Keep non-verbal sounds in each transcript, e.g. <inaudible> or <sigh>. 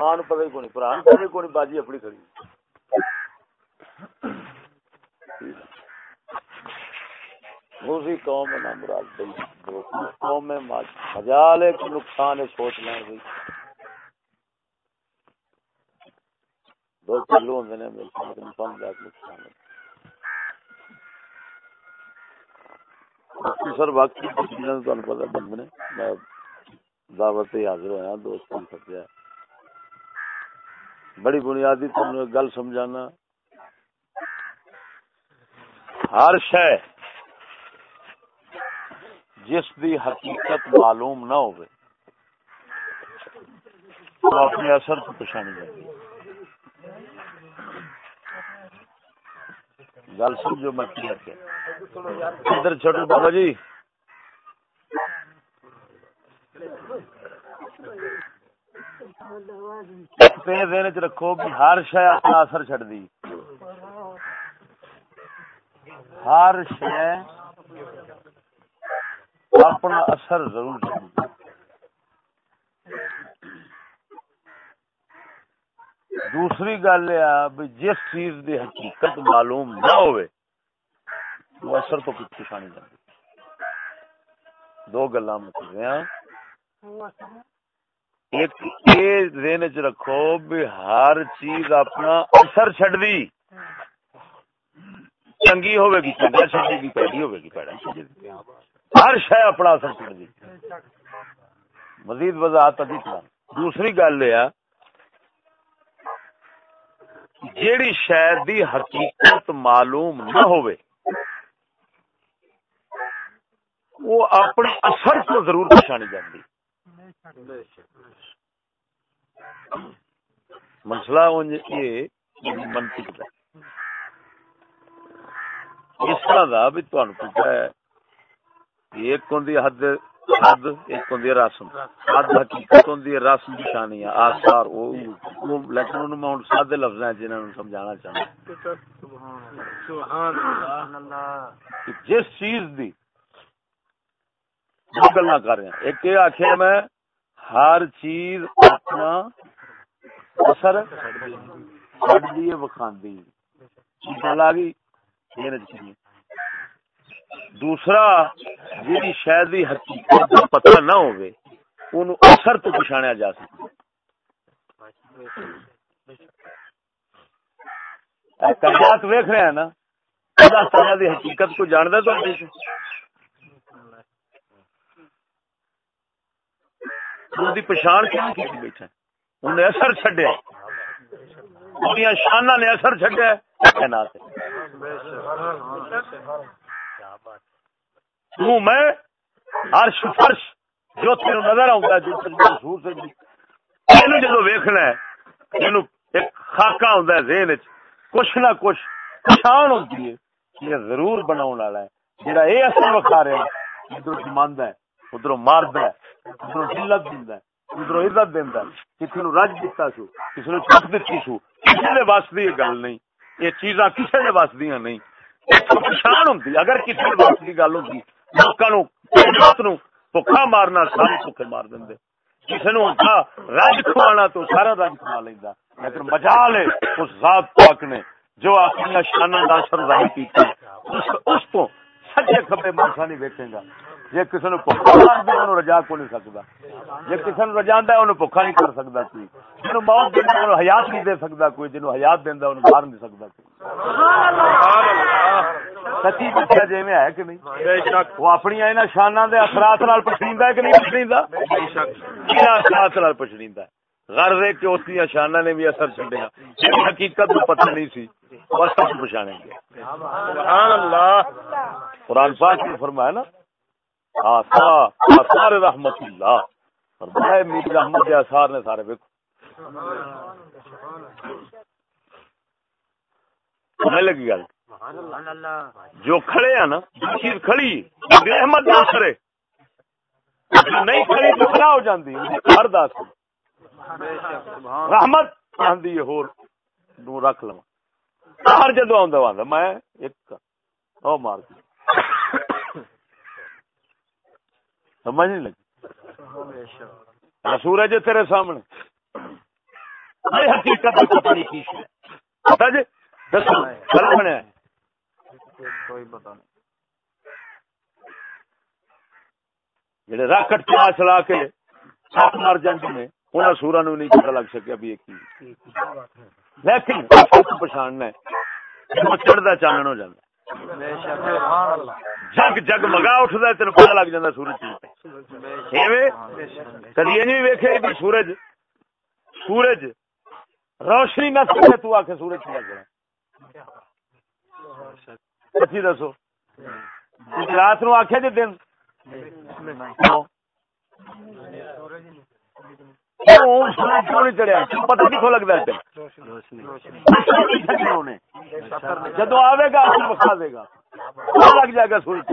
خان پتہ ہی کونی قرآن پتہ ہی کونی باجی اپنی کھڑی۔ دوسری قوم میں مراد بھائی۔ قوم میں مجال ہے کہ نقصان ہے، سوچ لیں بھائی۔ دو کلو ہوندے نے، میرے سامنے پانچ لاکھ نقصان ہے۔ سر، باقی تمہیں پتا بندے میں دعوت حاضر ہوا دوست سکیا بڑی بنیادی تم گل سمجھانا۔ ہر شہ جس دی حقیقت معلوم نہ ہو اپنے اثر کو پچھانی جائے گل سمجھو میں کیا ادھر چھوٹو بابا جی۔ دن چ رکھو بھی ہر شہ اپنا اثر چڈ دی ہر شہ اپنا اثر ضرور چڑ دوسری گل یہ جس چیز دی حقیقت معلوم نہ ہوئے، وہ اثر تو کچھ پچھانی جاتی دو گلا مطلب ایک یہ دن چ رکھو بھی ہر چیز اپنا اثر چڈ دی چنگی ہوے گی، چنگا چڈے گی، پیڑی ہوے گی، پیڑا ہر شہ اپنا اثر چڑ دی مزید وضاحت دوسری گل یہ جیڑی شہر دی حقیقت معلوم نہ ہوئے وہ اپنے اثر کو ضرور پچھانی جاتی مسئلہ یہ منطق کا اس طرح کا بھی تمہیں پتا ہے ایک ہوں حد حد ایک ہوں رسم حد حقیقت ہوں رسم نشانی آثار لیکن میں ہوں سادے لفظ ہیں جنہوں نے سمجھانا چاہتا جس چیز دی دو گلا کر رہے ہیں ایک یہ آخیا میں ہر چیز اپنا اثر چڑھ دیے وکھاندی۔ گل آ گئی دوسرا جی شاید حقیقت پتہ نہ ہوئے ان اثر تو پچھاڑیا جا سکتا کاغذات ویخ رہے ہیں نا اللہ تعالیٰ دی حقیقت کو جاندہ تو دی پچھان کیوں کی بیٹھا انہیں اثر چڈیا دنیا شانہ نے اثر چڈیا تو میں عرش فرش جو تیرے نظر آؤں گا جو محسوس ہے جدو ویکھنا ہے اینو ایک خاکہ ہوندا ہے ذہن وچ۔ کچھ نہ کچھ پہچان ہوندی ہے یہ ضرور بناون والا ہے۔ جڑا اے اثر وکھا رہا ہے ادھر جماندا جی ہے۔ ادھر ماردا ہے ادھر ذلت دیندا ادھر عزت دیندا ہے۔ کسی نو رج دتا سو، کسی نو چک دتی سو، کسی دے واسطے دی گل نہیں۔ یہ چیزاں کسی دے واسطے دیاں نہیں۔ پہچان ہوندی، اگر کسی دے واسطے دی گل ہوندی، لوکاں نو نو بھوکا مارنا، سارے بھوکے مار دیں کسی نو رج کھوانا تو سارا رج کھوا لینا لیکن مجال ہے، اس ذات پاک نے جو اپنی شانہ کا اثر ظاہر کیا اس کو سجے کبے ماسا نہیں ویکے گا۔ جی کسی نے بھوکا مار انہوں رجا کو نہیں سکتا جی کسی نے رجا ہے انہوں بھوکا نہیں کر سکتا کوئی۔ جنہوں موت دینا انہوں حیات نہیں دے سکتا کوئی، جنہوں حیات دینا انہوں مار نہیں سکتا کوئی۔ سچی پوچھا جی میں ہے کہ نہیں؟ وہ اپنی اینا شانہ دے اثرات نال پچھڑیندا ہے کہ نہیں پچھڑیندا؟ کیا اثرات نال پچھڑیندا ہے؟ غرض ہے کہ اس کی شانہ نے بھی اثر چھڈیا۔ حقیقت کو پتہ نہیں سی وہ سب پہچانے گے۔ سبحان اللہ۔ قرآن پاک نے فرمایا نا آثار رحمت اللہ۔ فرمایا میر رحمت کے آثار نے سارے ویکھو۔ لگی گل؟ جو کھڑے ہیں نا، جو چیز کھڑی احمد ناصر ہے۔ نہیں کھڑی، تو کھڑا ہو جاندی ہر دس رحمت آندی ہے، ہور نو رکھ لوا ہر جدو آندا واندا میں ایک او مار دی۔ سمجھ نہیں لگی۔ سورج تیرے سامنے۔ حقیقت پتا جی؟ دسو گل بنیا جڑے راکٹ چلا چلا کے سات مار نے سورا نو نہیں پتہ لگ سکیا بھی کی۔ لیکن پچھاننا ہے چڑھتا چانن ہو جاتا جگ جگ مگا اٹھتا تین پتا لگ جاتا سورج کدی یہ ویکے بھی سورج سورج روشنی نہ سکے تو آ کے سورج چلا گیا سچی دسو۔ رات نو آخیا جی دن؟ چڑیا پتا کتوں لگتا ہے جدو آئے گا دے گا۔ لگ جائے گا سورج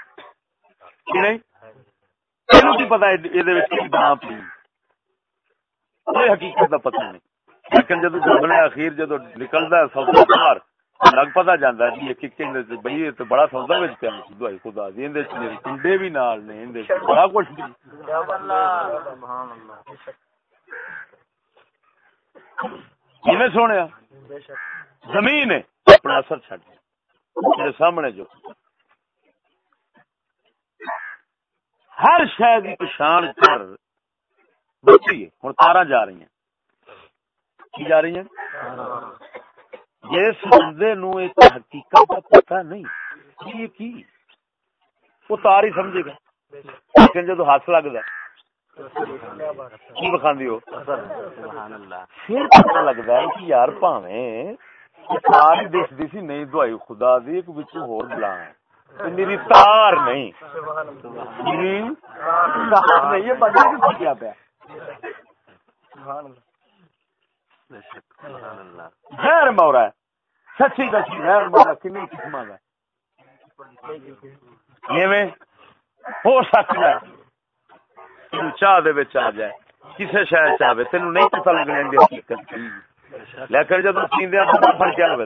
نہیں پتا حقیقت کا نہیں لیکن جدو جبنے اخیر جدو باہر لگ پتا جی بڑا سودا پیا خدا دی کنڈے بھی نال نے بڑا کچھ سونے زمین اپنا اثر چڈ میرے سامنے جو ہر شہر کی پچھان کر بچی ہوں تارا جا رہی ہیں۔ کی جا رہی ہیں؟ جس بندے نو ایک حقیقت کا پتا نہیں یہ کی؟ وہ تار ہی سمجھے گا۔ لیکن جدو ہاتھ لگتا کی بخاندی ہو؟ پھر پتا لگتا ہے کہ یار پاویں تار دیکھتی سی، نہیں دوائی خدا دی، ایک بچ ہور بلا ہے میری تار نہیں۔ کیا پیا غیر مورا ہے۔ سچی دسی غیر مورا کنی قسم کا ہو سکتا ہے۔ چاہ دے آ جائے۔ کسی شہر چاہے تین نہیں پتا لگنا حقیقت۔ لیکن جب پیندے پتا فرقیا ہوئے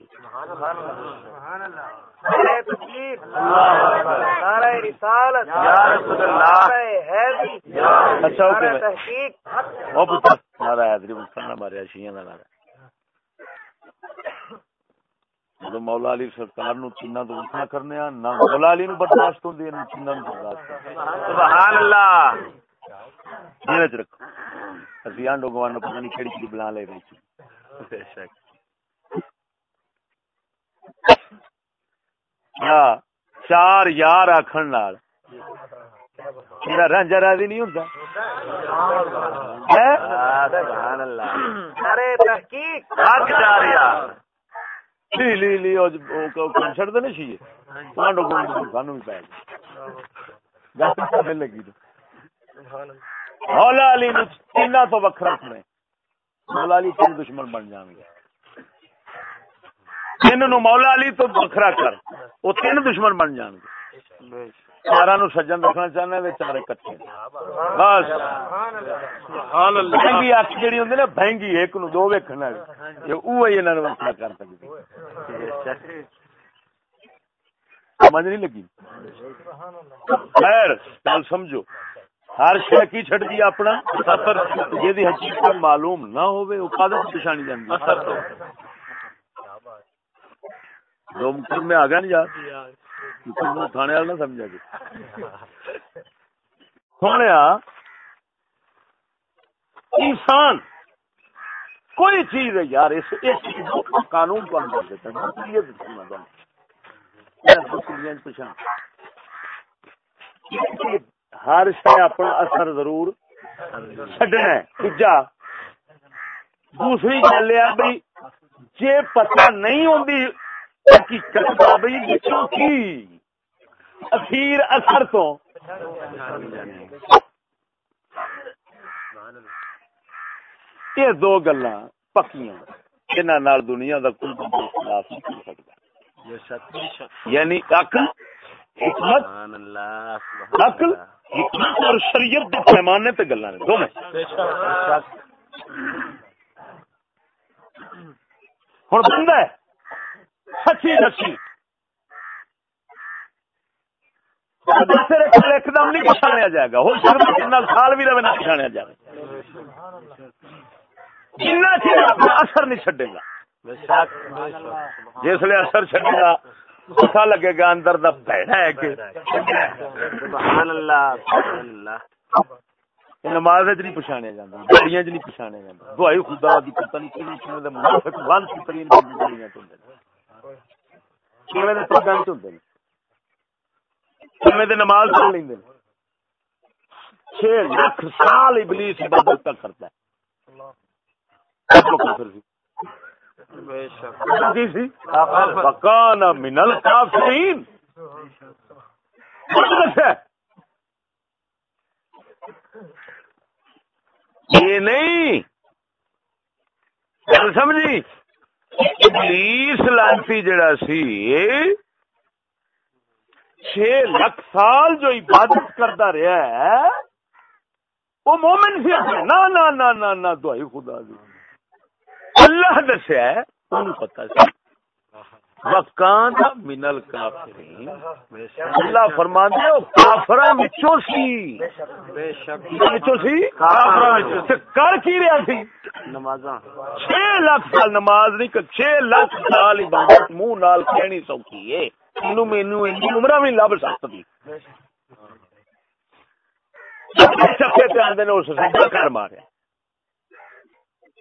اچھا ماریا مولا علی سرکار نو چینا تو اٹھنا کرنے نہ مولا علی نو برداشت ہوندی ہے چینا نو برداشت سبحان اللہ. یہ وچ رکھو. اسی آنڈو گوان پتہ نہیں کیڑی چیز بنا لے رہی بے شک. ہاں چار یار آکھن نال۔ رنجا راضی نہیں سانو بھی پے گل لگی مولا علی نو تینا تو وکھرا سنے۔ مولا علی تین دشمن بن جان گے۔ تین نو مولا علی تو وکھرا کر وہ تین دشمن بن جان گے۔ چارا نو سجن رکھنا چاہنے چارے کٹے بس۔ بہنگی اک ہوں نا بہنگی ایک نو دو ویکن والی وکھرا کر سکتے سمجھ نہیں لگی؟ خیر گل سمجھو۔ ہر شہ کی چڑ دیا اپنا؟ جی حقیقت معلوم نہ پچھانی جاتی دو مقدم میں آ گیا نا یار. تھانے والا نہ سمجھا جی. سونے انسان کوئی چیز ہے یار اس قانون کو اندر دیتا ہر شہ اپنا اثر ضرور چڈنا دوجا دوسری گل یہ بھائی جی پتہ نہیں ہوتی حقیقت اخیر اثر تو۔ یہ دو گلا پکیاں جنہ دنیا کا کل بندہ اختلاف نہیں کر سکتا۔ یعنی عقل، حکمت عقل، حکمت اور شریعت کے پیمانے تے گلا نے۔ دو میں ہوں بندہ ہے۔ سچی سچی ایک دم نہیں پچھاڑیا جائے گا۔ ہو سکتا سال بھی رہے نہ پچھاڑیا جائے۔ جنا اپنا اثر نہیں چڈے گا۔ جس لیے اثر چڈے گا پتا لگے گا اندر دا پیڑا ہے کہ نماز نہیں پچھاڑیا جاتا گاڑیاں چ نہیں پچھاڑیا جاتا دعائی خدا دی پتہ نہیں کیوں گاڑیاں ہوندے کیویں دے پردان چ ہوندے کیویں دے نماز پڑھ لیندے لاکھ سال ابلیس عبادت کرتا ہے یہ نہیں سمجھی ابلیس لانتی جڑا سی چھ لاکھ سال جو عبادت کرتا رہا ہے، وہ مومن سی نہ نہ دعائی خدا دی۔ اللہ دسیا پتا سی۔ وکان منل کافرین اللہ فرما دے کافر سی۔ سی؟ کر کی رہا سی؟ نماز چھ لاکھ سال نماز نہیں چھ لاکھ سال عبادت منہ نال کہنی سوکھی ہے۔ مینو مینو عمر بھی لب سکتی چکے پہ آدھے اس گھر ماریا۔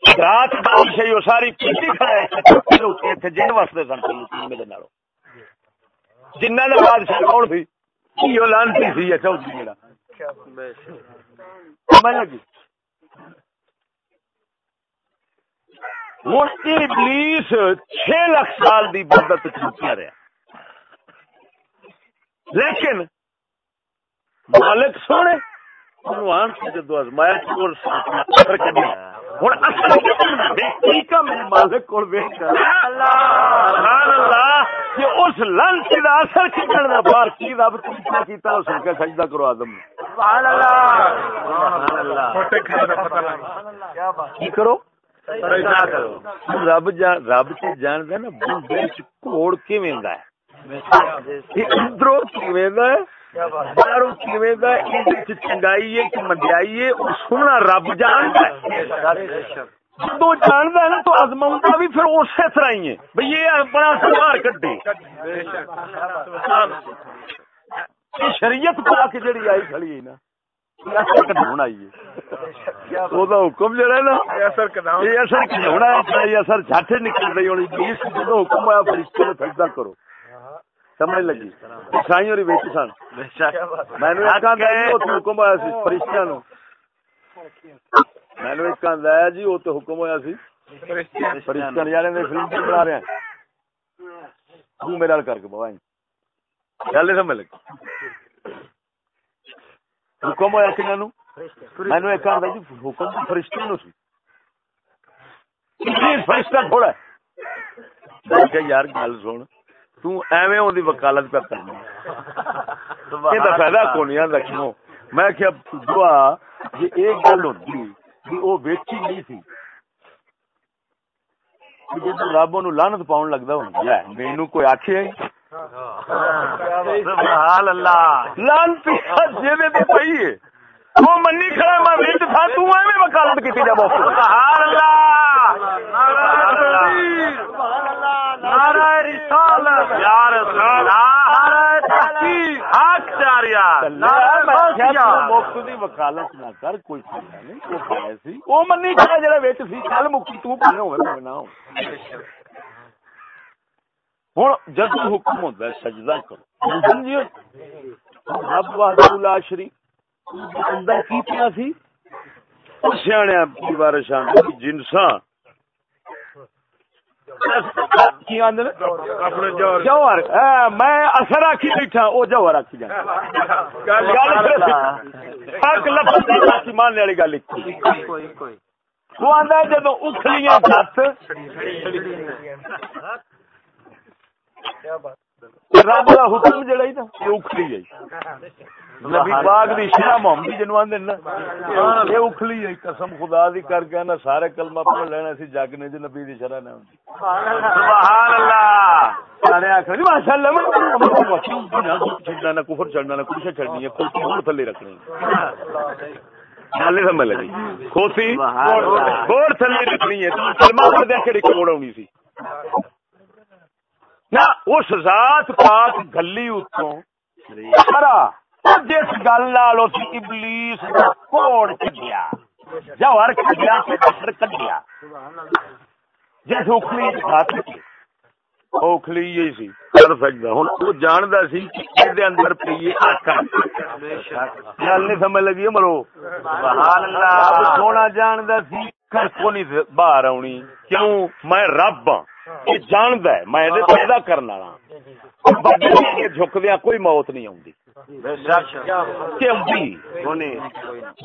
رات بارش ہے ساری پیٹی کھڑا جن وستے سن میرے نالو جنہ نے بادشاہ کون سی لانتی سی چوتھی میرا سمجھ لگی ہوں ابلیس چھ لاکھ سال دی بدت چوکیا رہا لیکن مالک سونے جدو ازمایا مالک کو اس لنچ کا اثر کھڑنا باہر کی رب کیتا اس سجدہ کرو آدم۔ کی کرو؟ رب رب سے جان دے نا بندے کوڑ کیویں ہے؟ ادھر کیویں ہے؟ چنگائی ہے کہ مندیائی ہے سننا رب جانتا ہے۔ جدو جانتا ہے نا تو ازما بھی پھر اسی طرح ہی ہے بھائی یہ اپنا سوار کٹے شریعت پا کے جڑی آئی کھڑی ہے نا حکم جہاں نا اثر کھڑونا اثر جٹ نکل رہی ہونی۔ جدو حکم آیا فرشتے سجدہ کرو۔ سمجھ لگی؟ عیسائی اور ویچ سن۔ میں نے حکم ہوا سی فرشتیاں نو میں نے ایک آدھا جی وہ تو حکم ہوا سی۔ فرشتیاں یار فلم بنا رہے ہیں۔ تو میرا کر کے بوا گل سمجھ لگی۔ حکم ہوا سی میں نے آدھا جی حکم فرشتیاں نو سی۔ فرشتہ تھوڑا یار گل سن۔ تیویں وکالت پہ کرنا یہ فائدہ کون رکھو میں کیا دعا جی ایک گل ہوتی وہ ویچی نہیں تھی رب ان لانت پاؤن لگتا ہوں مینو کوئی آخے لانت پی ہے وہ منی کھڑا میں ویچ تھا تو ایویں وکالت کی جب سبحان اللہ نعرہ رسالت. یا رسول اللہ نعرہ تحقیق. حق جاریہ وکالت نہ کر کوئی نہیں وہ منی کھڑا جڑا وچ سی کل مکی تو بنے ہوئے نہ ہو۔ ہوں جد حکم ہوتا ہے سجدہ کرو۔ رب واہ شری اندر کی پیا سی؟ سیاح بارشان جنساں۔ جوہر۔ میں اثر آخی بیٹھا وہ جوہر آخی جانا ماننے والی گل وہ آدھا جب اخلیاں دس۔ رب کا حکم جڑا نا ہے۔ نبی باغ دی شرح محمدی جنو آدھے نا یہ ہے۔ قسم خدا دی کر کے نا سارے کلمہ پڑھ لینا سی جگ نے جو نبی دی نہ سبحان اللہ۔ سارے جی نہ کفر نہ کچھ چڑھنی ہے تھلے رکھنی سمجھ لگی اور تھلے رکھنی ہے۔ کلمہ پڑھ کوڑ آنی سی۔ نہ اس ذات پاک گلی اتوں سارا جس گل ابلیس کوڑ چڈیا جوہر کڈیا کڈیا۔ جس اکھلی ہاتھ اوکھلی یہ سی، کر سکتا ہوں وہ جاندا سی کہ دے اندر پیے آکا گل نہیں سمجھ لگی مرو؟ سبحان اللہ۔ سونا جاندا سی، کر کو نہیں باہر آنی کیوں؟ میں رب ہاں۔ یہ جاند ہے میں پیدا کرنا جھکدیا کوئی موت نہیں آتی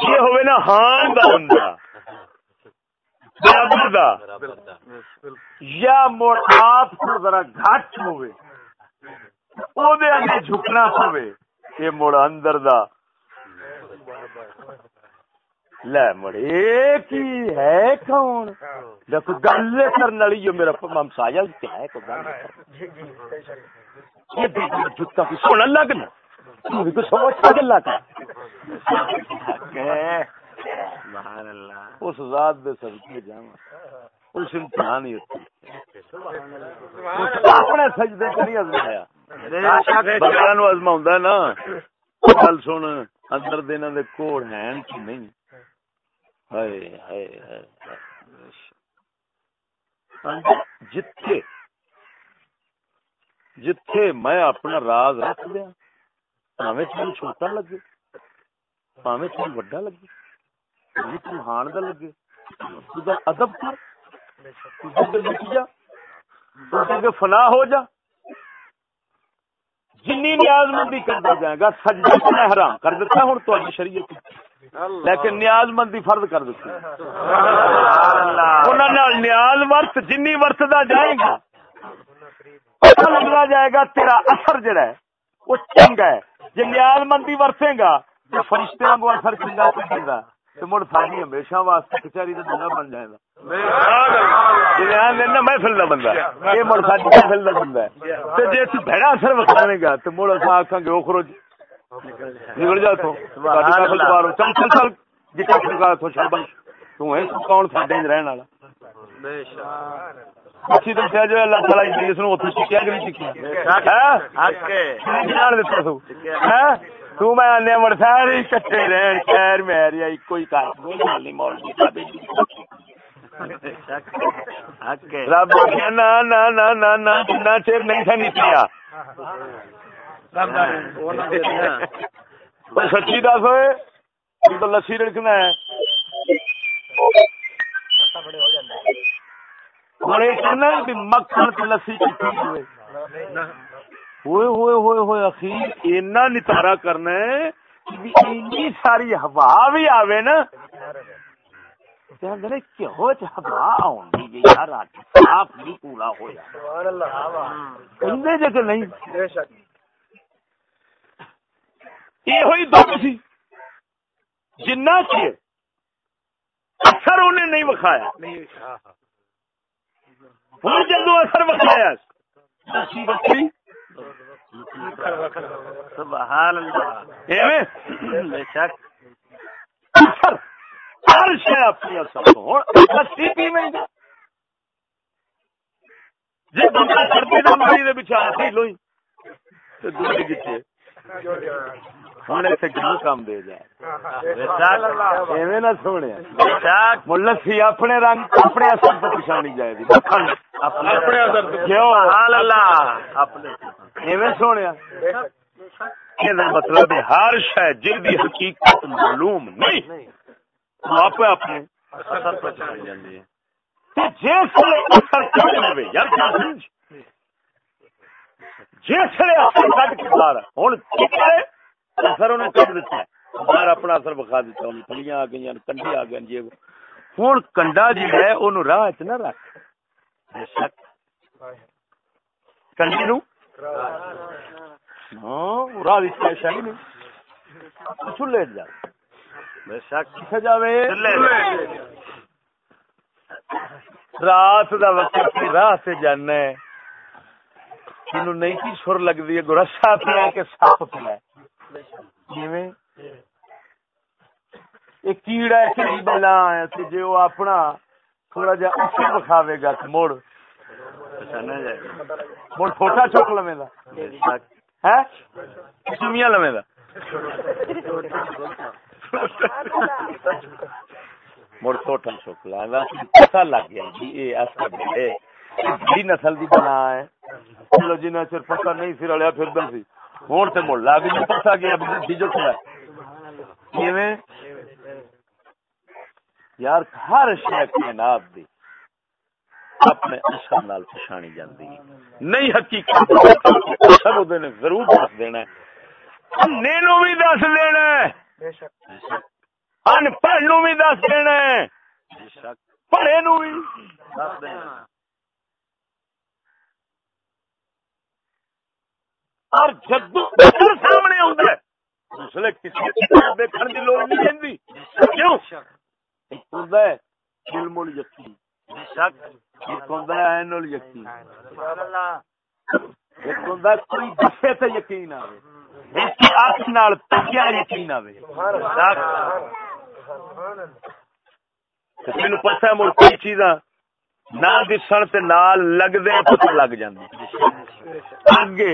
یہ ہوئے نا ہان دا بندہ۔ یا مڑ آپ کو ذرا گھٹ ہوئے۔ او دے اگے جھکنا پوے یہ مڑ اندر دا۔ لے مڑے کی ہے کون دیکھو گل کرنے والی جو میرا ممسایا کیا ہے کو گل یہ جتا کو سونا لگنا تو بھی کچھ سمجھ گلا کا سبحان اللہ اس ذات دے صدقے جاواں اس امتحان ہی ہوتی اپنے سجدے چ نہیں ازمایا بچوں نو ازما نا گل سن اندر دے کوڑ ہیں کہ نہیں جتھے جتھے میں اپنا راز رکھ دیا پاوے تین چھوٹا لگے پاوے تین وڈا لگے تین ہان لگے ادب کر مٹ فنا ہو جا۔ جنی نیاز مندی کرتا جائے گا، سجدہ حرام کر دیتا ہوں تو شریعت لیکن نیاز مندی فرض کر دیتی۔ نیاز ورت جن ورتدا جائے گا۔ پتا لگنا جائے گا تیرا اثر جڑا ہے وہ چنگا ہے۔ جی نیاز مندی ورتے گا تو فرشتے کو اثر چنگا تو مڑ ساری ہمیشہ واسطے کچہری کا بندہ بن جائے گا۔ محفل کا بندہ یہ مڑ ساری محفل کا بندہ ہے جی بہڑا اثر وکھانے گا تو مڑ آخان گے اخرو نکل جا تو چل چل چل جتنا سرکار تو شربن تو ہے کون ساڈے رہن والا اچھی دسیا جو اللہ تعالی نو اوتھے سکھیا کہ نہیں سکھیا حق ہے جان دتا تو ہے تو میں انے مڑ سارے کٹے رہن خیر میری ائی کوئی کار نہیں مولوی رب نہ نہ نہ نہ نہ چیر نہیں تھا نکلیا سچی دس ہوئے تو لسی رکھنا ہے۔ مکھن لسی ہوئے۔ ہوئے ہوئے ہوئے اخیر اینا نتارا کرنا ہے ساری ہوا بھی آوے نا۔ کہو ہوا یار آپ بھی پورا ہوا کہ نہیں۔ یہ دکھ سی جنا چیر اثر انہیں نہیں وکھایا ہوں جدو اثر وکھایا ہر شہ اپنی لسی پی میں جی بندہ سردی کا مائی بچا سی لوئی دوسری کتنے ہوں اتنے کیوں کام دے جائے۔ نہ سونے۔ لسی اپنے رنگ اپنے اثر سے پچھانی جائے گی اپنے اثر۔ سونے۔ مطلب ہر شاید جن کی حقیقت معلوم نہیں آپ اپنے اثر پچھانی جاتی ہے۔ جس اثر کرے یار جس اثر کٹ کے باہر ہوں اثر انہیں کٹ دیتا ہے۔ باہر اپنا اثر بخا دیتا ہوں پھلیاں آ گئی کنڈے آ گئے جی ہوں کنڈا جی ہے وہ راہ چ نہ رکھ۔ کنڈی نو ہاں، راہ شاہی نہیں چولہے جا۔ بے شک۔ کتنے جائے رات کا وقت راہ سے جانا ہے۔ تین نہیں کی سر لگتی ہے گرسا پیا کہ سپ پیا کیڑا بلا جی وہ اپنا تھوڑا جا اچھی بکھاوے گا مڑ۔ مڑ چھوٹا چک لو ہے چمیا لو مڑ چھوٹا چک لا پتا لگ گیا جی یہ ایسا بڑی نسل کی بنا ہے۔ چلو جنہیں چر پتا نہیں سی رلیا پھر سی۔ ہوں تو مڑ لا بھی پتا گیا جو یار ہر شہ کائنات دی اپنے اثر نال پچھانی جاندی۔ نہیں حقیقت اثر نے ضرور دس دینا ہے۔ نو بھی دس دینا ان پڑھ نو بھی دس دینا پڑھے نو بھی دس دینا اور جدو سامنے آتا ہے۔ اس لیے کسی کتاب دیکھنے کی لوڑ نہیں رہتی کیوں؟ ہوتا ہے علم الیقین شک۔ ایک ہوتا ہے عین الیقین ایک ہوتا ہے کوئی دسے تے یقین آوے۔ ایک کی آنکھ نال تکیا یقین آوے۔ شک تینوں پتہ ہے کوئی چیزاں نہ دسن تے نال لگ دے پتہ لگ جاندی۔ اگے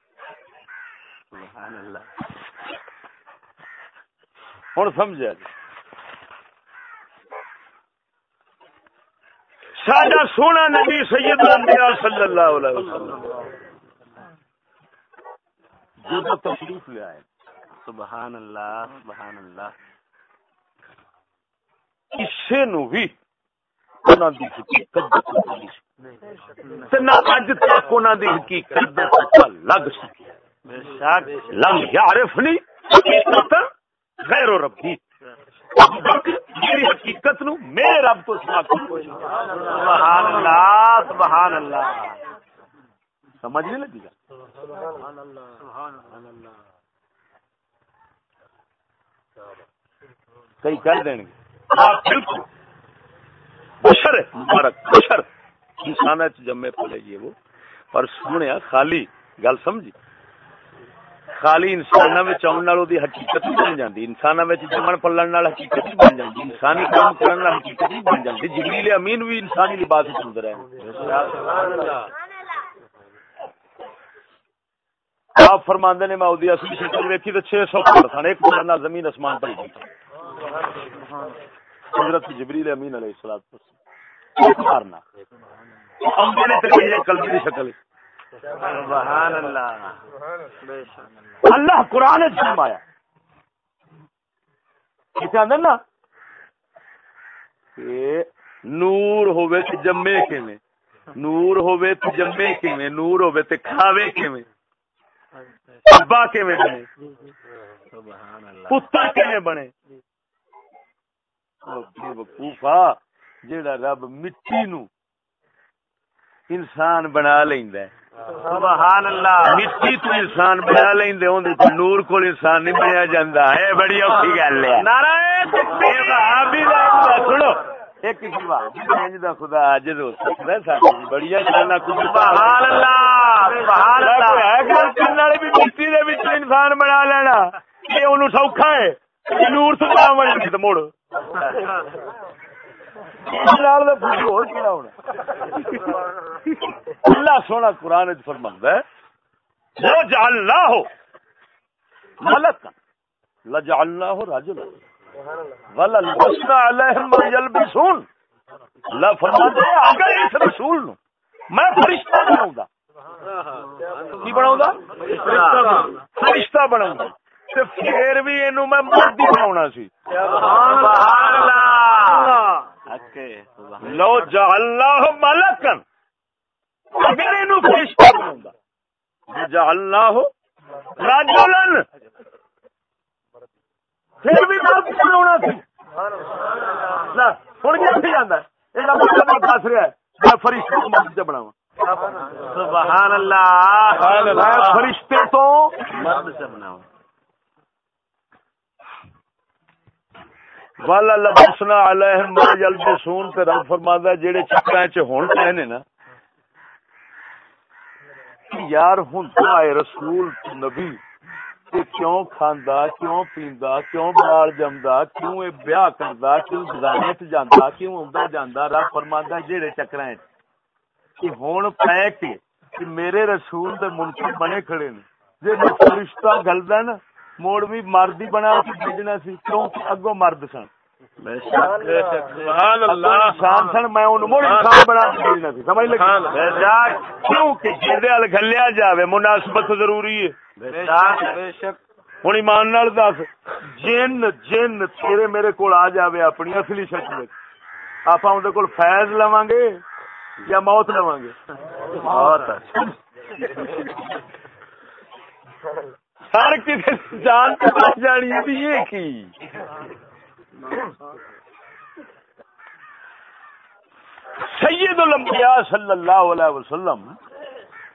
آئی ہوں سمجھا جی ساڈا سونا نبی سید صلی اللہ علیہ وسلم۔ جو تشریف لیا ہے سبحان اللہ سبحان اللہ۔ کسے نو بھی حقیقت نہ اج تک حقیقت لگ سکی لم یعرفنی غیر ربی۔ میری حقیقت نو میرے رب تو سبحان اللہ سبحان اللہ۔ سمجھ نہیں لگی گا؟ کئی کہہ دیں گے؟ ہاں، بشر ہے، مبارک۔ بشر۔ انسان جمے پلے گی وہ۔ پر سنیا، خالی گل سمجھی۔ خالی انسان آنے حقیقت بھی بن جاتی انسان جمن پلن حقیقت بھی بن جاتی انسانی کام کرنے حقیقت بھی بن جاتی جبریل امین بھی انسانی لباس سن رہے آپ فرماندے نے میں اصلی شکل ویکھی تو چھ سو کار سن ایک کرنا زمین آسمان پر گئی حضرت جبریل امین علیہ السلام مارنا کلبی کی شکل ہے سبحان اللہ۔ اللہ قرآن فرمایا۔ کسی نا؟ کہ نور ہوے تے جمے کیویں؟ نور ہوے تے جمے کیویں؟ نور ہوے تے کھاوے کیویں؟ ابا کیویں بنے؟ سبحان اللہ پتر کیویں بنے؟ او بے وقوفا جیڑا رب مٹی نو انسان بنا لیندا ہے۔ سبحان اللہ مٹی تو انسان بنا لیندے ہوندے تے نور کول انسان نہیں بنیا جاندا اے بڑی اوکھی گل ہے۔ نعرہ تکبیر صحابی دا سنو۔ ایک کسی بات دا خدا عاجز ہو سکدا ہے ساڈی بڑی شان سبحان اللہ سبحان اللہ ہے۔ گل کرن والے بھی مٹی دے وچ انسان بنا لینا؟ اے اونوں سوکھا ہے۔ نور تو بنا تے موڑ اللہ سونا قرآن فرمند ہے جالنا ہو ملک ہو راجل اللہ ہے اگر اس رسول نو میں فرشتہ بناؤں گا کی بناؤں گا فرشتہ بناؤں گا پھر بھی میں مرد بناونا سی۔ سبحان اللہ! لو جعلناہ ملکن۔ اگر اینو فرشتہ بناؤں گا۔ جعلناہ رجلن۔ پھر بھی مرد بناونا سی۔ ہن کیا جاندا ہے؟ یہ مطلب دس رہا ہے۔ میں فرشتہ کو مرد بناواں سبحان اللہ۔ میں فرشتے تو مرد سے بناؤں۔ والا لبسنا علیہم ما یلبسون تے رب فرمادا جڑے چکراں چ ہن پے نے نا۔ یار ہن اے رسول نبی تے کیوں کھاندا، کیوں پیندا، کیوں بال جمدا، کیوں اے بیاہ کردا، کیوں گزارے تے جاندا، کیوں اوندا جاندا؟ رب فرمادا جڑے چکراں چ۔ کہ ہن پے کے، کہ میرے رسول دے منکر بنے کھڑے نے۔ جے فرشتہ گلدا نا موڑ بھی مرد ہی بنا بھیجنا سی کیوں اگو مرد سن گلیا جائے مناسبت ضروری ہے ہوں ایمان دس جن جن تیرے میرے کو آ جائے اپنی اصلی شکل آپ اندر کول فیض لوا گے یا موت لوا گے ہر کسی جان جانی یہ کی؟ سید الانبیاء صلی اللہ علیہ وسلم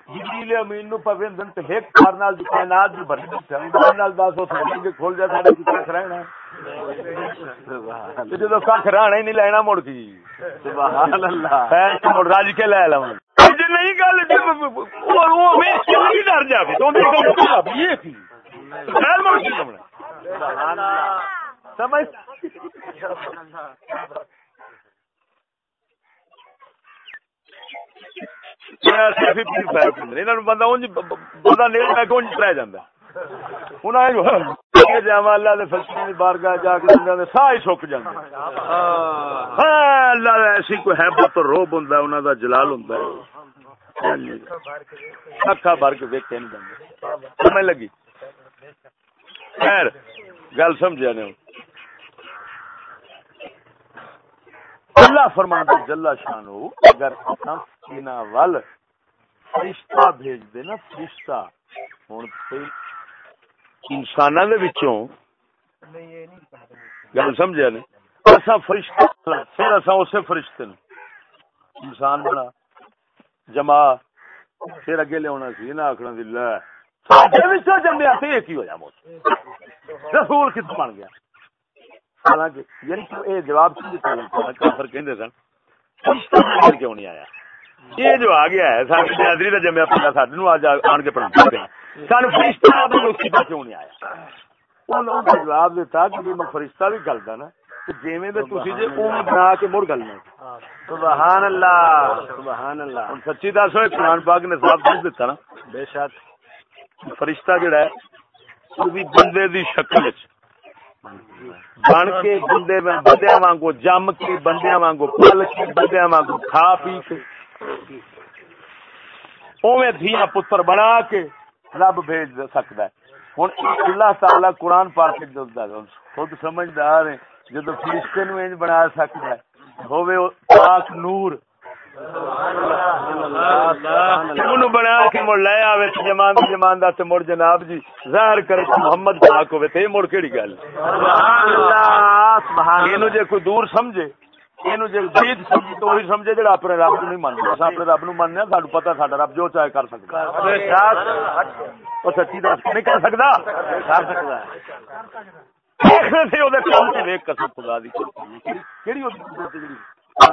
جبریل امین نو پویندن تے ایک بار نال کائنات دی بھری چنگا نال دس او سمجھ کے کھول جا ساڈے کتے رہنا تے جدوں کھ رہنا ہی نہیں لینا مڑ کی۔ سبحان اللہ۔ خیر مڑ راج کے لے لواں نہیں گل اور وہ میں نہیں ڈر جاوے۔ تو نے یہ کی خیر مڑ کی سبحان اللہ سمجھ بندہ بارگاہ جا کے سا ہی سک جا اللہ ایسی کوئی ہے روب ہوں جلال ہوں اکا بھر کے دیکھے نہیں بندے سمجھ لگی خیر گل سمجھا نہیں اللہ فرما دے جلا شان ہو اگر سینا ول فرشتہ بھیج دے نا فرشتہ ہوں انسان گل سمجھا نہیں اصا فرشتہ پھر اصا اسے فرشتے انسان بنا جما پھر اگے لیا سی نہ آخنا جمیا ایک ہی ہوا رسول کس بن گیا؟ حالانکہ یعنی جواب کافر کہندے سن کیوں نہیں آیا؟ یہ جو آ گیا ہے ساری برادری کا جمیا سڈے نو آن کے پڑھا فرشتہ کیوں نہیں آیا؟ جواب دیتا کہ میں فرشتہ بھی گلدا نا جیویں دے تسی جے اون بنا کے مڑ گلنا سبحان اللہ۔ سبحان اللہ سچی دس ہوئے قرآن پاک نے صاحب دس دیتا نا۔ بے شک۔ فرشتہ جڑا ہے وہ بھی بندے دی شکل وچ۔ بن کے بندے بندیا وانگو جم کے بندیا وانگو پل کے بندیا وانگو کھا پی کے۔ اوے دھیا پتر بنا کے رب بھیج سکتا ہے۔ ہوں اللہ تعالی قرآن پاک خود سمجھدار ہے جدو فرشتے نو انج بنا سکتا ہے ہوے پاک نور۔ بنا کے مڑ لے آوے جمان جمان دا مڑ جناب جی ظاہر کرے محمد پاک ہوے تے مڑ کیڑی گل؟ جے کوئی دور سمجھے سمجھے جا اپنے رب نہیں منگا اپنے رب نو مننے سانو پتا سا رب جو چاہے کر سکتا سچی دس نہیں کر سکتا کر سکتا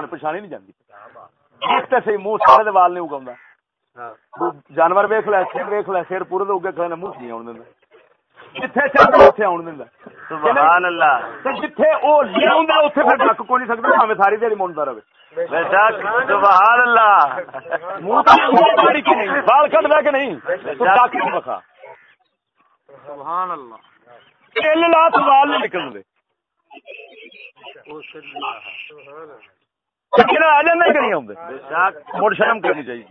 پچھاڑی نہیں جاتی منہ سارے وال نہیں اگا جانور ویخ لے سر ویخ لے سر پورے اگے کھڑے منہ نہیں آن دینا جتھے چاہتا اتنے آن دینا سبحان اللہ جتھے او لے آوندا اوتھے پھر ڈک کو نہیں سکدا ہمیں ساری دیہی موندا رہے بے شک سبحان اللہ منہ تے بڑی کی نہیں بال کٹ دے کہ نہیں تو ڈک نہیں بخا سبحان اللہ کل نہیں نکل دے۔ آ کہ نہیں مڑ شرم کرنی چاہیے۔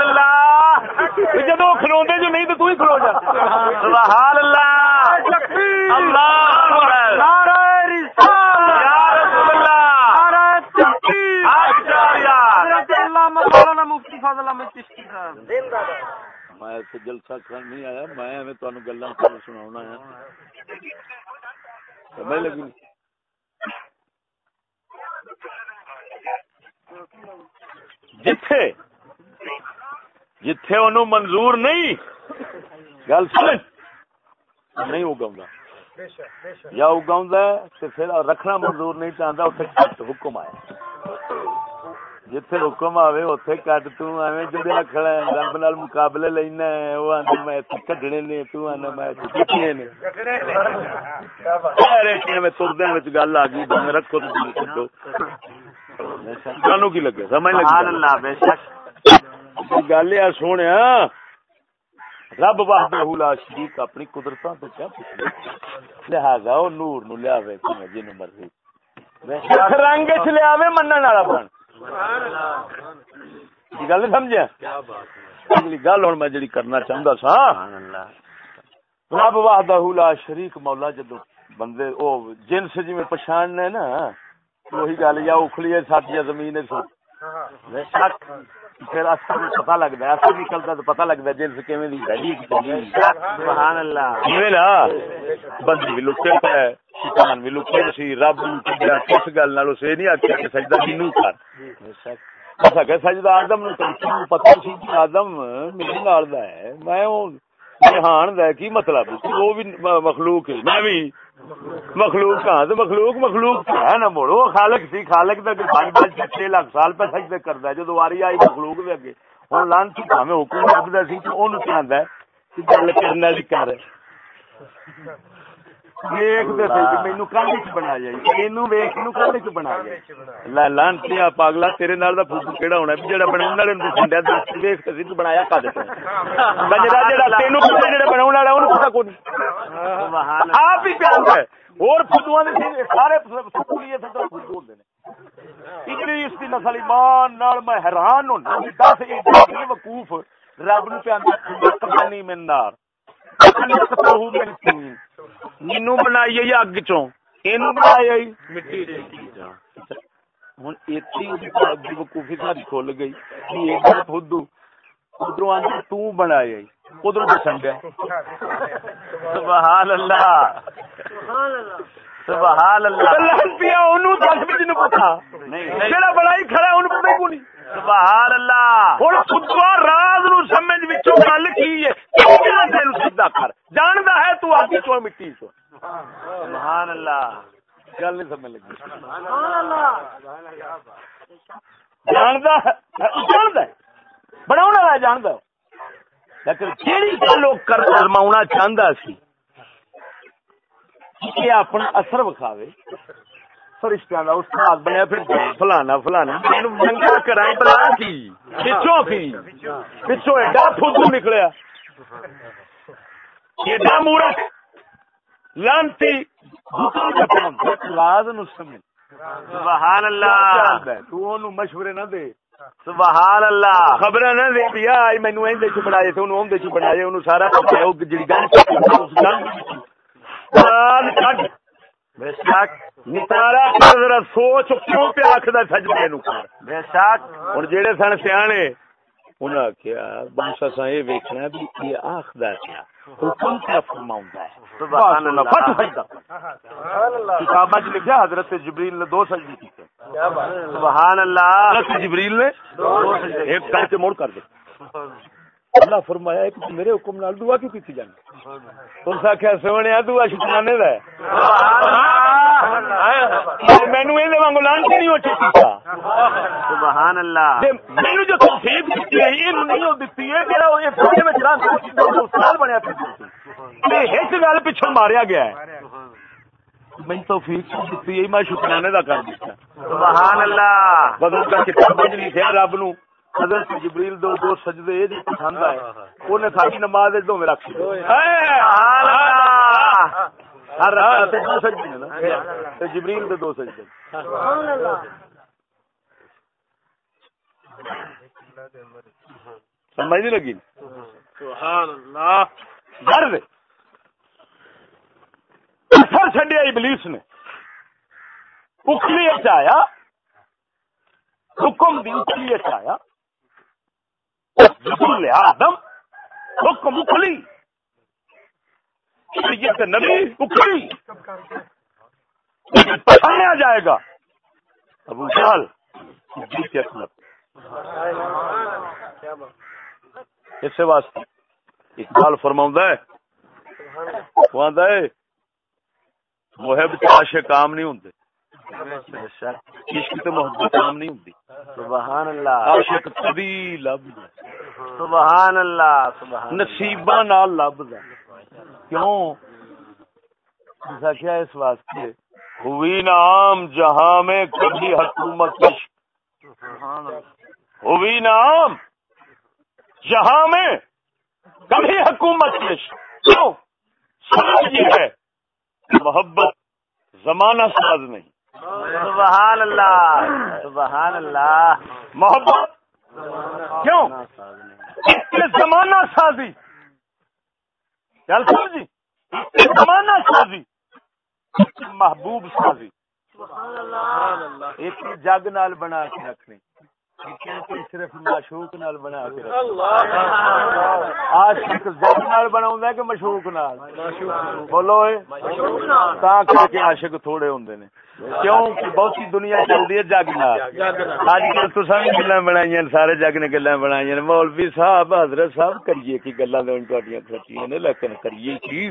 اللہ۔ جدو کھلو جو نہیں تو تو ہی کھلو جا۔ سبحان اللہ۔ اللہ میں جلسہ کرن نہیں آیا، میں تمہیں گلا سنا سمجھ لگی؟ جتھے جتھے انہوں منظور نہیں، گل سن نہیں اگا یا اگا پھر رکھنا منظور نہیں چاہتا اتنے حکم آیا۔ جتھے حکم آوے اوتھے کٹ تو ایویں جڑیا کھڑا ہے رب نال مقابلے لینا ہے او آندا میں کڈنے نے تو آندا میں کٹنے نے ارے کہ میں تردے وچ گل آ گئی بن رکھو تو کڈو جانو کی لگے سمجھ لگی سبحان اللہ بے شک گل ہے سونیا رب وحدہ لا شریک اپنی قدرتاں تو کیا پوچھ لہذا او نور نو لیاوے کیویں جن مرضی رنگ چ لیاوے منن والا بن گل سمجھا اگلی گل ہوں میں کرنا چاہتا سا۔ رب لا شریک مولا جدو بندے او جنس جی میں نا وہی گل یا اکھلی ہے سات یا زمین ہے پھر اصل پتہ لگتا ہے، اصل نکلتا تو پتہ لگتا ہے جنس کیویں دی گڈی سبحان اللہ۔ کیویں نا بندی بھی لکے ہے شیطان بھی لکے سی، رب کس گل نال اسے نہیں آکھیا کہ سجدہ کینو کر۔ ایسا کہ سجدہ آدم نو پتہ سی کہ آدم میرے نال دا ہے؟ میں جہان دا کی مطلب؟ وہ بھی مخلوق ہے، میں بھی۔ مخلوق کہاں تو مخلوق مخلوق ہے نا موڑو خالق سی، خالق دا پانچ پانچ چھ لاکھ سال پہ سجدے کردا ہے، جو دواری آئی مخلوق دے اگے۔ ہن لان سی ہمیں حکم رکھدا سی کہ اونوں چاہندا ہے کہ گل کرنے والی کر۔ پاگلا تیرے ہونا بنایا آپ ہی اور سارے اس کی نسل ایمان میں حیران ہونا دس وقوف رب نو پہ مندار مینو بنائی اگ چو بنایا مٹی ہوں اتنی وقوفی ساری کھل گئی خدو ادھر تنایا ادھر دسن گیا سبحان اللہ سبحان اللہ. پیا دس بھی بڑائی کھڑا کو نہیں؟ سبحان اللہ. خدا راز نو سمجھ وچوں گل کی ہے. سیدھا کر؟ جاندا ہے تو آگے چو مٹی سبحان اللہ. گل نہیں سمجھ لگی. جاندا جاندا بنا والا جاندا لیکن کیڑی گل کر فرماونا چاہندا سی کہ اپنا اثر وکھاوے۔ فرشتہ دا استاد بنیا پھر فلانا فلانا۔ منگا کرائیں بلا کی؟ پچھوں کی؟ پچھوں ایڈا فوٹو نکلیا۔ ایڈا مورت لانتی۔ راز نو سمجھ۔ سبحان اللہ۔ تو انو مشورے نہ دے۔ سبحان اللہ۔ خبر نہ دے دیا مینو ایندے چ بنائے تے اونوں اوندے چ بنائے سارا پتہ ہے او جڑی گل بے شک۔ نتارا ذرا سوچ کیوں پہ آخر سجدے نو کر؟ بے شک۔ ہن جڑے سن سیانے انہاں ویکھنا بھی یہ کیا؟ حکم کیا فرماوندا ہے؟ سبحان اللہ فتح سجدہ کتاباں وچ لکھیا حضرت جبریل نے دو سجدے کیتے۔ سبحان اللہ جبریل نے ایک کر کے موڑ کر دے۔ اللہ فرمایا ایک میرے حکم نال دعا کیوں کی جانی تم آخیا سونے دعا شکرانے کا مینو یہ وانگو لانچ نہیں چکی سبحان اللہ۔ مینو جو تنصیب دیتی ہے یہ نہیں دیتی ہے میرا استاد بنیا ہچ گل پچھوں ماریا گیا ہے۔ میں توفیق دیتی ہے میں شکرانے کا کر دیتا۔ سبحان اللہ۔ بدل کا کتاب لکھا رب نو حضرت جبریل دو دو سجدے یہ پسند آئے۔ انہیں ساری نماز دو میں رکھ ہر دو سجدے جبریل دے دو سجدے۔ سمجھ نہیں لگی؟ سبحان اللہ۔ درد اثر ابلیس نے۔ آیا۔ حکم دی اکلی آیا۔ آدم حکم اکلی شریعت نبی اکلی پہنایا جائے گا۔ ابو جال اس واسطے اقبال فرماؤں ہے۔ وہ محب چاشے کام نہیں ہوں عشق تو محبت نہیں سبحان اللہ۔ عاشق سبحان اللہ سبحان نصیبہ نال لب کیوں؟ کیا اس واسطے ہوئی نام جہاں میں کبھی حکومت ہوئی نام جہاں میں کبھی حکومت کیوں؟ یہ ہے۔ محبت زمانہ ساز نہیں۔ سبحان اللہ سبحان اللہ۔ محبت؟ کیوں؟ زمانہ سازی۔ چل سمجھی؟ زمانہ سازی۔ محبوب سازی۔ ایک جگ نال بنا کے رکھنی۔ صرف مشوق نال بنا کے عاشق نال بنا کہ نال؟ بولو تا کر کے عاشق تھوڑے ہوندے نے۔ کیوں بہت دنیا چلتی ہے جگ نال۔ اج کل تساں بھی گلاں بنائیاں سارے جگ نے گلاں بنائیاں مولوی صاحب حضرت صاحب کریے کی گلاں تہاڈیاں کھٹیاں نے لیکن کریے کی؟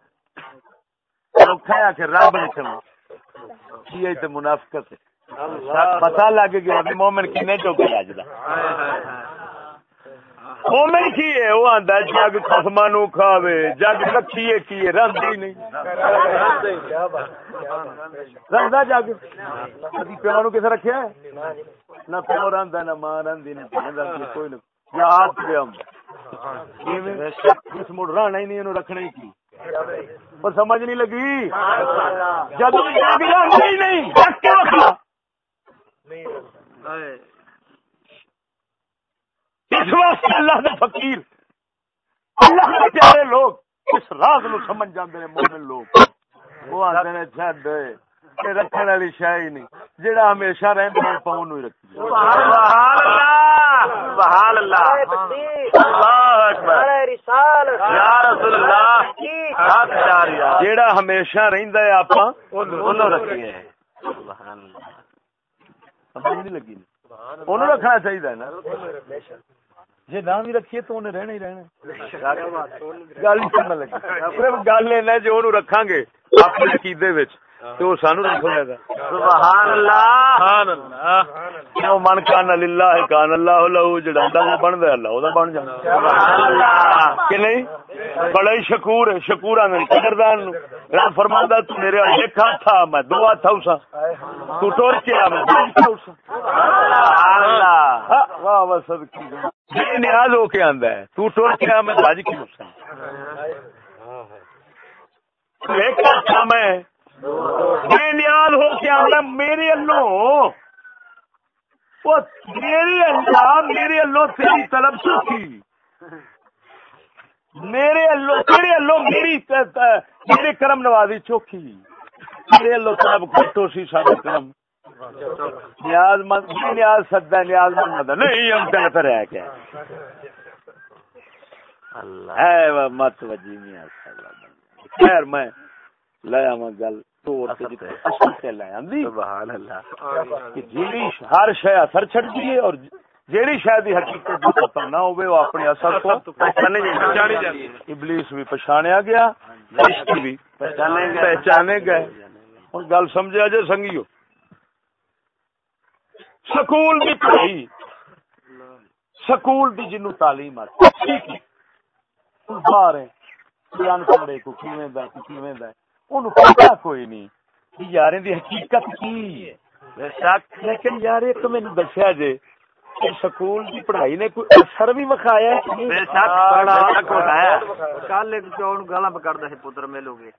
رب نے چلو کیے تے منافقت پتا لگ گیا مومن کنے چوکے لجدا مومن کی ہے، وہ آندا جگ خصما نو کھاوے، جگ رکھیے کی رہندی نہیں۔ رہندا جگ۔ کبھی پیو نو کسے رکھیا ہے؟ نہ پیو رہندا نہ ماں رہندی نہ کوئی نہ یا ہاتھ پہ ہم۔ اس مڑ رہنا ہی نہیں، انہوں رکھنا ہی کی۔ سمجھ نہیں لگی؟ جب نہیں اس واسطے اللہ کے فقیر اللہ کے پیارے لوگ اس راز نو سمجھ جاندے نے مومن لوگ۔ وہ آتے نے چھڈ رکھنے والی شہ ہی نہیں جہاں ہمیشہ رہتا پاؤں نو رکھی سبحان اللہ جیڑا ہمیشہ رہندا ہے اپا اونوں رکھیے. لگی اونوں رکھنا چاہیے نا. جی نہ بھی رکھیے تو انہیں رہنا ہی رہنا گل سمجھ لگی۔ گل ہے جو رکھاں گے اپنے عقیدے وچ۔ تو سانو رکھ لے گا سبحان اللہ سبحان اللہ من کان للہ کان اللہ لہو جڑا وہ بن دے اللہ او بن جاندا سبحان اللہ کہ نہیں؟ بڑا ہی شکور ہے قدردان رب فرماندا تو میرے ایک ہاتھ تھا میں دو ہاتھ تھا تو ٹور کے آ میں سبحان اللہ واہ واہ سب کی نیاز ہو کے آندا ہے۔ تو ٹور کے آ میں باج کی اسا ایک ہاتھ تھا میں نیاز ہو کے آنا میرے اللہ میری اللہ میرے اللہ تیری طلب سوکھی میرے اللہ تیرے اللہ میری میرے کرم نوازی چوکھی میرے اللہ طلب کٹو سی سارے کرم۔ نیاز مند نیاز سدا نیاز مند نہیں ہم بہتر ہے کیا اللہ۔ مت وجی نیاز خیر میں لیا میں گل۔ ہر شہ اثر چڑ دیے اور جیڑی شاید حقیقت پتہ نہ ہوئے وہ اپنے اثر کو ابلیس بھی پچھاڑیا گیا بھی پہچانے گئے۔ اور گل سمجھا جائے سنگیو؟ سکول دی پڑھائی سکول دی جنو تعلیم آتی۔ باہر پڑھے کو کیویں دا کیویں دا ان پتا کوئی نہیں کہ یار دی حقیقت کی ہے لیکن یار ایک میں دسیا جے سکول کی پڑھائی نے کوئی اثر بھی وکھایا کل ایک گالا پکڑتا ہے۔ پتر ملو گے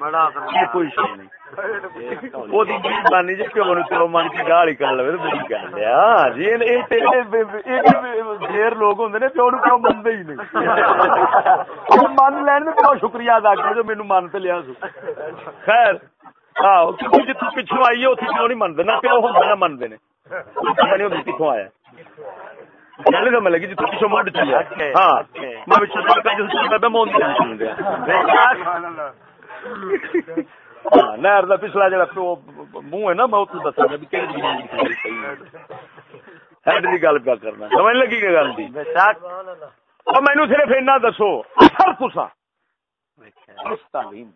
بڑا کوئی شے نہیں۔ وہ دی بانی جے کیوں چلو من کی گالی کر لو تو بڑی گل ہے ہاں جی اے ڈھیر لوگ ہوندے نے پیو نو مندے ہی نہیں من لین میں بہت شکریہ ادا کر جو مینوں من تے لیا سو خیر آہو کیونکہ جتوں پچھوں آئی ہے اوتھے کیوں نہیں مندے نہ پیو ہوندا نہ مندے نے کتھوں آیا گل تو لگی جی پیچھو مڈ چلے ہاں میں پچھو کے جس سے میں مون دے نہر دا پچھلا جڑا منہ ہے نا میں اتو دسا گا بھی کہڑی ہیڈ دی گل پیا کرنا سمجھ لگی کہ گل دی اور مینو صرف اینا دسو اثر تسا اس تعلیم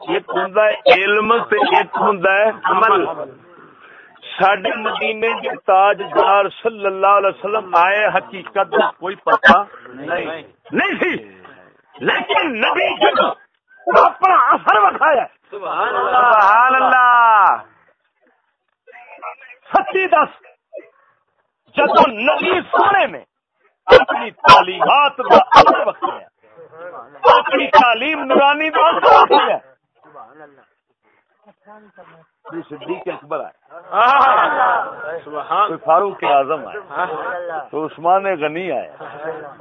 ایک ہوں علم ایک ہوں عمل۔ سڈے مدینے کے تاجدار صلی اللہ علیہ وسلم آئے، حقیقت کوئی پتہ نہیں۔ تھی لیکن نبی اپنا اثر بکھایا سبحان اللہ۔ سچی دس جب نبی سونے میں اپنی تعلیمات کا اثر بکھایا اپنی تعلیم نورانی کا اثر بکھایا صدیق اکبر آئے۔ کوئی فاروق اعظم آئے۔ تو عثمان غنی آئے۔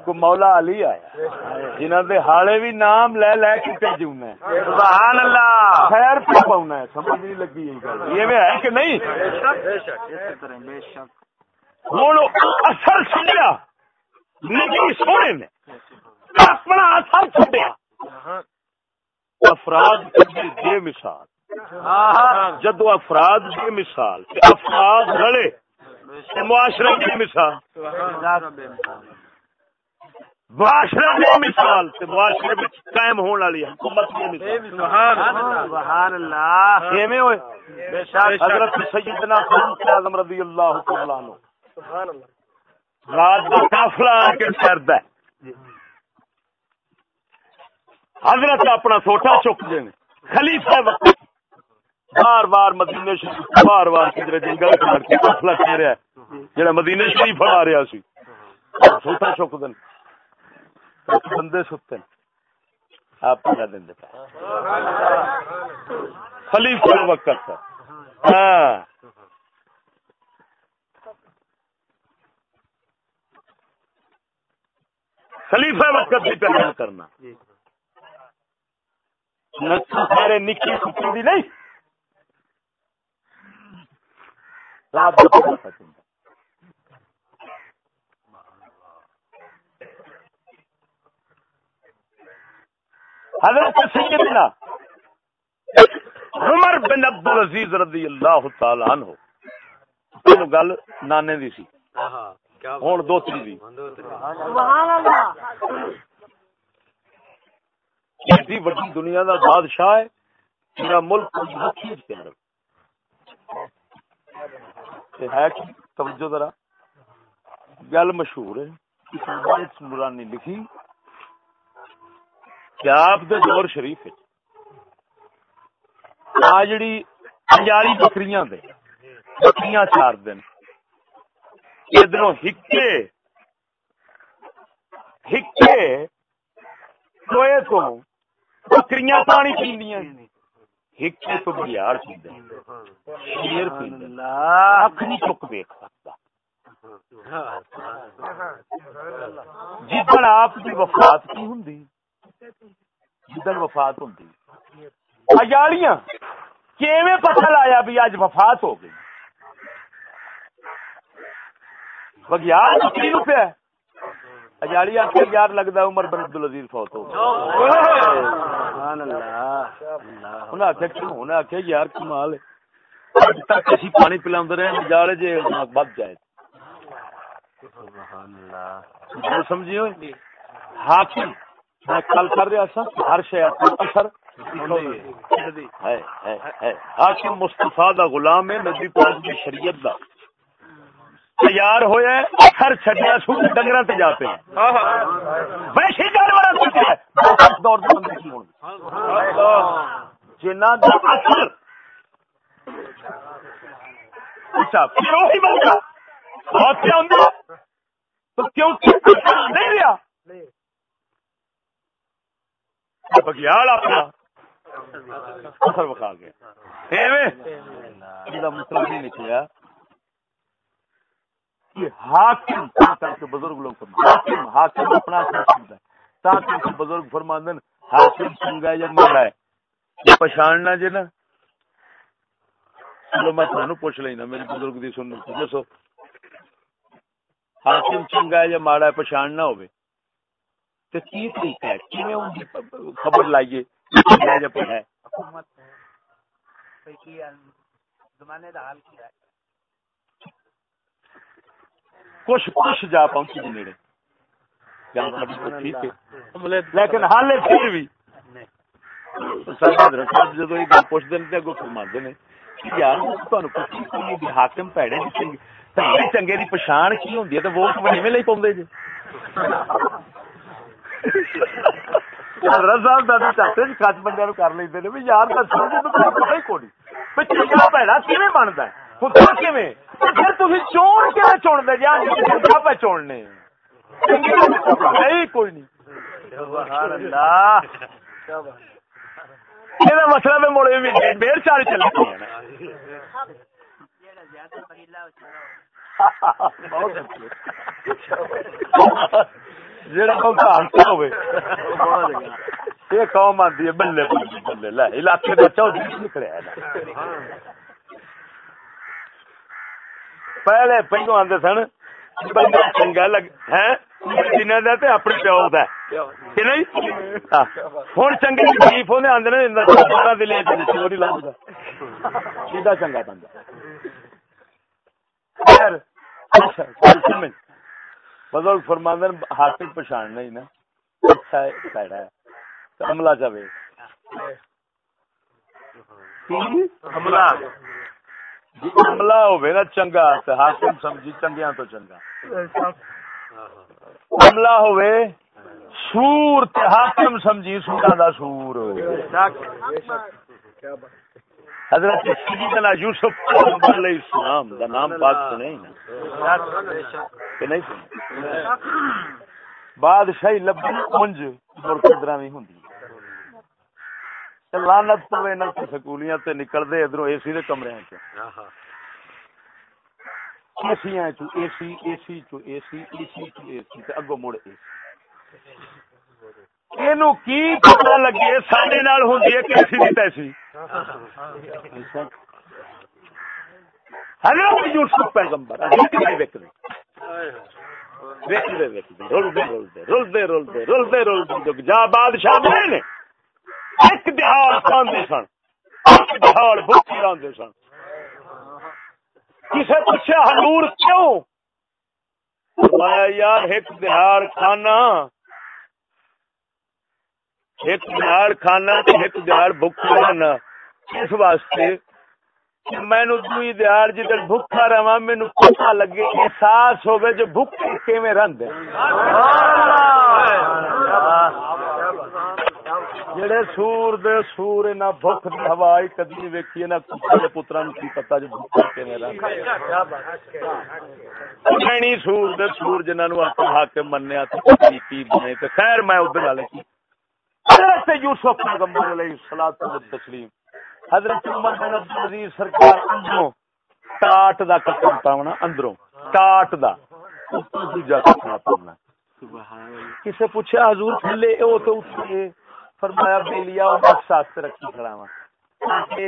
کوئی مولا علی آیا جنہوں دے حالے بھی نام لے لے کے سبحان اللہ۔ خیر پہ پاؤنا ہے سمجھ نہیں لگی یہ میں ہے کہ نہیں؟ ہوں اثر چڈیا نبی سونے نے۔ اپنا اثر افراد بے مثال۔ جدو افراد بے مثال افراد رلے معاشرے بے مثال۔ معاشرے بے مثال معاشرے میں قائم ہونے والی حکومت بے مثال۔ اللہ حضرت سیدنا فاروق اعظم رضی اللہ تعالی عنہ۔ رات کا قافلہ آ کے ٹھہرتا ہے۔ حضرت اپنا سوٹا چک دیں۔ خلیفہ وقت۔ بار بار مدینے شریف، بار بار کدھر جنگل کھڑ کے قافلہ کہہ رہا ہے۔ جڑا مدینے شریف آ رہا سی، سوٹا چک دیں۔ بندے ستے آپ کیا دیں خلیفہ وقت ہاں۔ خلیفہ وقت بھی پیدا کرنا۔ سارے نکی سکی دی نہیں؟ حضرت سیدنا عمر بن عبد العزیز رضی اللہ تعالی عنہ۔ گل نانے دی سی۔ ہوں دو تری ایسی بڑی دنیا کا بادشاہ ہے میرا ملک ہے توجہ ذرا۔ گل مشہور ہے۔ نورانی لکھی کیا آپ دے دور شریف آ جڑی انجاری بکریاں دے، بکریاں چار دن۔ ادھر ہکے ہکے ٹوئے تو بکریاں پانی پیندیاں ایک تو پیندے شیر پیندے اکھ نہیں چک ویکھ سکتا جدن آپ وفات کی جدن وفات اجالیاں کیویں پتہ لایا بھی اج وفات ہو گئی بگیار بکری نو پیا اجالی آخر یار لگتا عمر بن عبد العزیز فوت ہو انہیں آخیا کیوں انہیں آخیا یار کمال تک اسی پانی پلا رہے جال جی بد جائے۔ حاکم میں کل کر رہا سا ہر اثر حاکم دا غلام ہے نبی پاک کی شریعت دا۔ تیار ہوئے اثر چھڈیا سو ڈنگر تے جاتے ہیں۔ ویسے جانور دور جنہ دا اثر اچھا پھر وہی بندہ بہت کیا ہوں تو کیوں نہیں رہا؟ بگیال اپنا اثر گیا۔ مطلب نہیں نکلیا۔ حاکم بزرگ لوگ حاکم حاکم اپنا تاکہ بزرگ فرماندن حاکم چنگا یا ماڑا ہے۔ پچھاننا جی نا چلو میں تھانو پوچھ لینا میری بزرگ دی سن دسو۔ حاکم چنگا ہے یا ماڑا ہے پچھاننا ہوئے تو کی طریقہ ہے؟ کیویں ان کی خبر لائیے۔ جب ہے؟ حکومت زمانے دا حال کیا ہے؟ کچھ کچھ جا پہنچی نیڑے لیکن حال پھر بھی۔ جدو یہ گل پوچھتے ہیں اگو فرما نے یار تمہیں حاکم پیڑے چنگے چنگے کی پچھان کی ہوں تو ووٹ بنی میں لے پاؤں جی حضرت صاحب دادی چاہتے کچھ بندے کر لیں یار ہی چنگا پیڑا کیون بنتا ہے؟ پھر چون چن دے پہ چوڑنے کوئی نہیں۔ مسئلہ میں مڑے ڈیڑھ چال چلے جہاں ہوئے۔ یہ قوم آتی ہے بلے بلے بلے علاقے کا چودھری نکلے پہلے پہلو آدھے سن بندہ چنگا لگ ہے اپنے پیو چنگے شریف ہونے چوری سیدھا چنگا بندہ بزرگ فرماندن ہاتھ پچھاڑ نہیں نا اچھا ہے حملہ چاہے حملہ جی، حملہ ہوئے نا چنگا حاکم سمجھی چنگیا تو چنگا۔ حملہ ہوئے، سور حاکم سمجھی سورا دا سور حضرت سیدنا یوسف علیہ السلام دا نام پاک سنے کہ نہیں سنے؟ بادشاہی لبی منج اور قدرہ میں ہوں لانت پوے نہ سکولیاں تے نکل دے ادھر اے سی دے کمرے چ اے سی اے سی اے سی چ اے سی اے سی چ اے سی تے اگو مڑ اے اینو کی پتہ لگے؟ ساڈے نال ہوندی ہے کیسی دی تیسی حضرت یوسف پیغمبر حضرت نہیں ویکھ دے ویکھ دے رول دے رول دے رول دے رول دے رول دے رول دے جا بادشاہ بنے نے۔ ایک دہاڑ کھانے سن، ایک دہاڑ بھوکی راندے سن۔ کسے پوچھا حضور کیوں؟ فرمایا، یار، ایک دہاڑ کھانا۔ ایک دہاڑ کھانا ایک دہاڑ بھوکی رہنا۔ اس واسطے مینو دوئی دیار جدھر بھوکا رہا مینو پتا لگے احساس ہوگا جو بھوک کے میں رند جڑے سور دے سور نہ بھوک دی ہوائی کدی ویکھی نہ کتے دے پتراں نوں کی پتہ جو بھوک کے میرا کھڑی سور دے سور جنہاں نوں اپنا حاکم منیا تے کی بنے تے۔ خیر، میں ادھر والے کی۔ حضرت یوسف پیغمبر علیہ الصلوۃ والتسلیم، حضرت عمر بن عبد العزیز سرکار اندروں، ٹاٹ دا کپڑا پاونا، اندروں، ٹاٹ دا۔ دوجا کپڑا پاونا۔ کسے پوچھا حضور تھلے او تو اٹھے فرمایا بیلیا او بس ساتھ رکھی کھڑا وا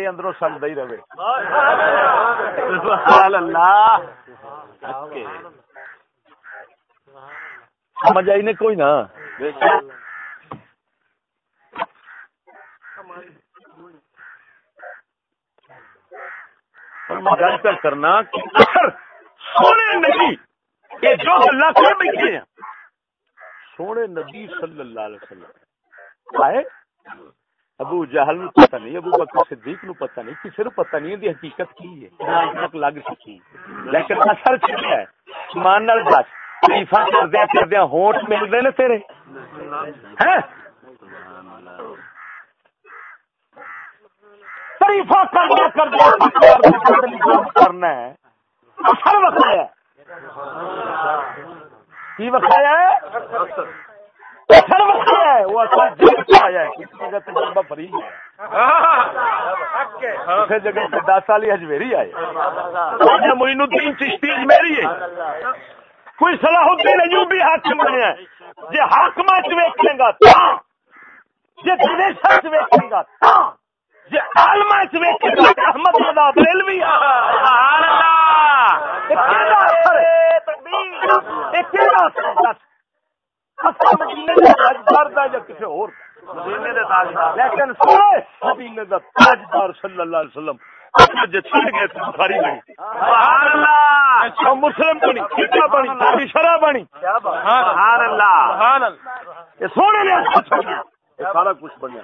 اندروں سڑدا ہی رہے۔ سبحان اللہ۔ سمجھ آئی نے کوئی نہ۔ گل کر کرنا سونے نبی، یہ جو اللہ کر بیٹھے ہیں، سونے نبی صلی اللہ علیہ وسلم۔ آئے ابو جہل نو پتہ نہیں ابو بکر صدیق نو پتہ نہیں کسی نو پتہ نہیں دی حقیقت کی ہے؟ تک لگ سکی لیکن اثر چکا ہے؟ ایمان نال دس تعریفاں کردیا کردیا ہونٹ ملدے نے تیرے۔ ہیں؟ تعریفاں کردیا کردیا کرنا ہے۔ اثر وکھایا کی وکھایا ہے؟ جگہ دس سالی ہجویری آئے مین الدین چشتی اجمیری ہے کوئی صلاح الدین ایوبی حاکم بنیا جی حاکم ویکھے گا جی دنیشا ویکھے گا جی عالم ویکھے گا احمد رضا بریلوی سبحان اللہ لیکن صلی اللہ علیہ وسلم مسلم بنی بنی شرح بنی۔ سونے سارا کچھ بنیا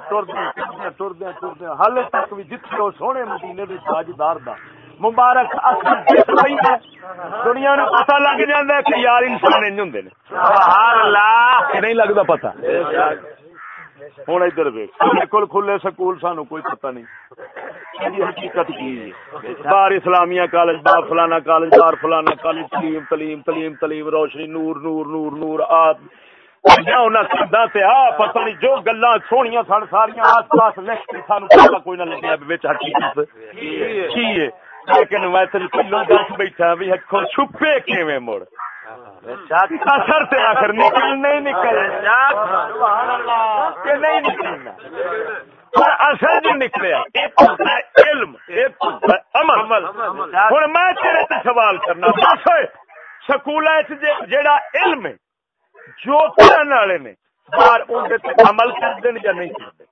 ٹردیا ٹردیا ٹردیا ہال تک بھی جتنے سونے مدینے تاجدار دا مبارک ہے۔ دنیا نو پتا لگ جا کہ یار انسان انج ہوں نہیں لگتا پتا ہوں ادھر بالکل کھلے سکول سانو کوئی پتا نہیں۔ حقیقت کی بار اسلامیہ کالج بار فلانا کالج بار فلانا کالج۔ تلیم تلیم تلیم تلیم روشنی، نور نور نور نور آپ پتہ نہیں جو گلا سونی سن ساری آس پاس لکھ کے سانو کوئی نہ لگیا حقیقت لیکن میں تین پہلو دس بیٹھا بھی اکھو چھپے کیویں مڑ؟ اثر تے آخر نہیں نکلنا۔ پر اثر جو نکلیا علم عمل۔ ہوں میں تیرے تے سوال کرنا، بس سکول جیڑا علم ہے، جو پڑھنے والے نے، باہر اندر عمل کر دین یا نہیں کر دیں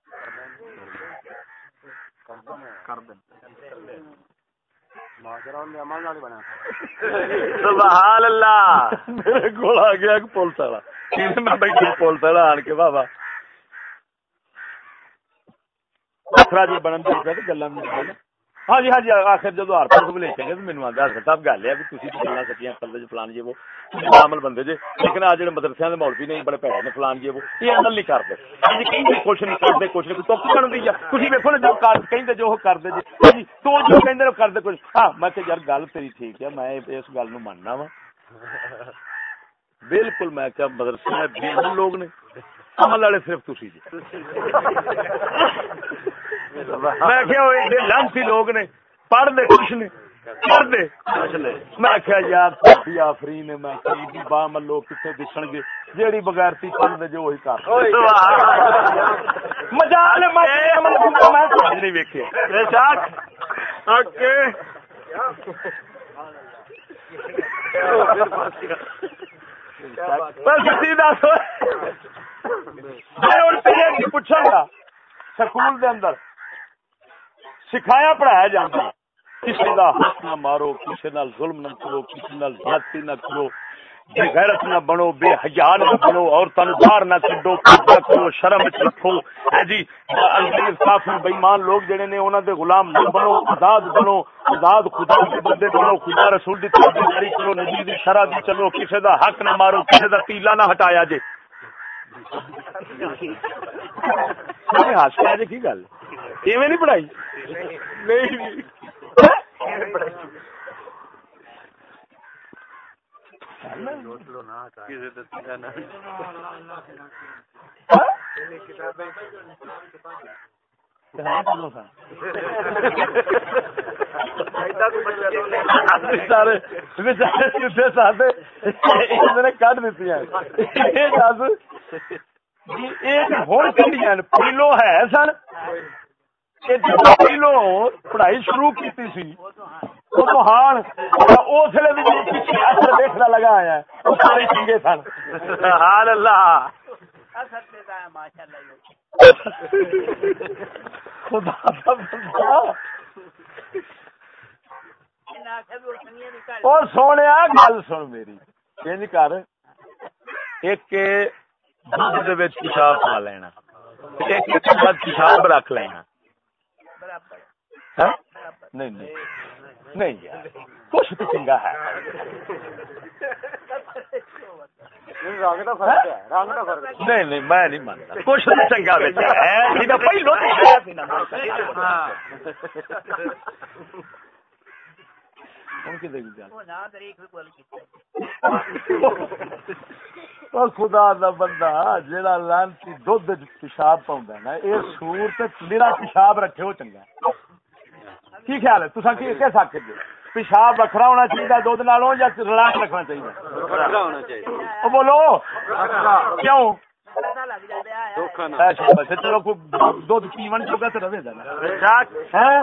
سبحان اللہ میرے کو آ گیا پولیس والا میں بیٹھی پولیس والا آن کے بابا جی بنن گلا ہاں جی ہاں جی آخر جب ہر پاس بھی لکھیں گے تو میرے آدھا ڈاکٹر صاحب گل ہے بھی تھی گلا سکیاں کل جی فلان جی وہ عمل بندے جی لیکن آج جڑے مدرسے کے مولوی نہیں بڑے پیڑے نے فلان جی وہ یہ عمل نہیں کرتے جی کہیں کچھ نہیں کرتے کچھ نہیں تو کچھ بن گئی تھی ویکو نا جو کہیں جو کرتے جی جی تو جو کہ کرتے کچھ ہاں میں کہ یار گل تیری ٹھیک ہے میں اس گل نو ماننا وا بالکل میں کیا مدرسے میں بھی لوگ نے عمل والے صرف تھی جی میں کیا لانسی لوگ نے پڑھ دے کچھ نے پڑھ دے میں کیا یار آفری نے میں با ملو کتنے دسن گے؟ جیڑی بغیر تھی پڑھ دے جو وہی کر۔ مجال میں نہیں ویکیا پوچھا گا۔ سکول دے اندر۔ سکھایا پڑھایا جاتا <laughs> کسی کا حق نہ مارو کسی نال ظلم نہ کرو کسی نال زیادتی نہ کرو بے غیرت نہ بنو بے حیا نہ بنو عورتوں باہر نہ کڈو نہ کرو شرم رکھو۔ جی انگریز کافی بےمان لوگ جڑے نے انہوں دے غلام نہ بنو آزاد بنو آزاد خدا کے بندے بنو خدا رسول دی تابعداری کرو نبی دی شرع دی چلو کسی دا حق نہ مارو کسی دا تیلا نہ ہٹایا جے۔ <laughs> ہاسیا جی کی گل؟ نہیں پڑھائی؟ نہیں کٹ دیتی پیلو ہے سن پڑھائی شروع کی دیکھنا لگا آیا سارے چنگے سن اللہ اور سونے گل سن میری کر ایک پیشاب پا لینا پیشاب رکھ لینا ہاں؟ نہیں نہیں۔ کچھ تو چنگا ہے۔ نہیں نہیں میں نہیں مانتا۔ کچھ چنگا پہلو <laughs> خدا دا بندہ جہاں لانتی دھد پیشاب پاؤں نا یہ سور میرا پیشاب رکھے وہ چنگا کی خیال ہے؟ تصا کی کہہ سکتے پیشاب وکھرا ہونا چاہیے دھد نالوں یا رلا رکھنا چاہیے بولو۔ کیوں؟ چلو دھد پیمن چوکا تو رہے گا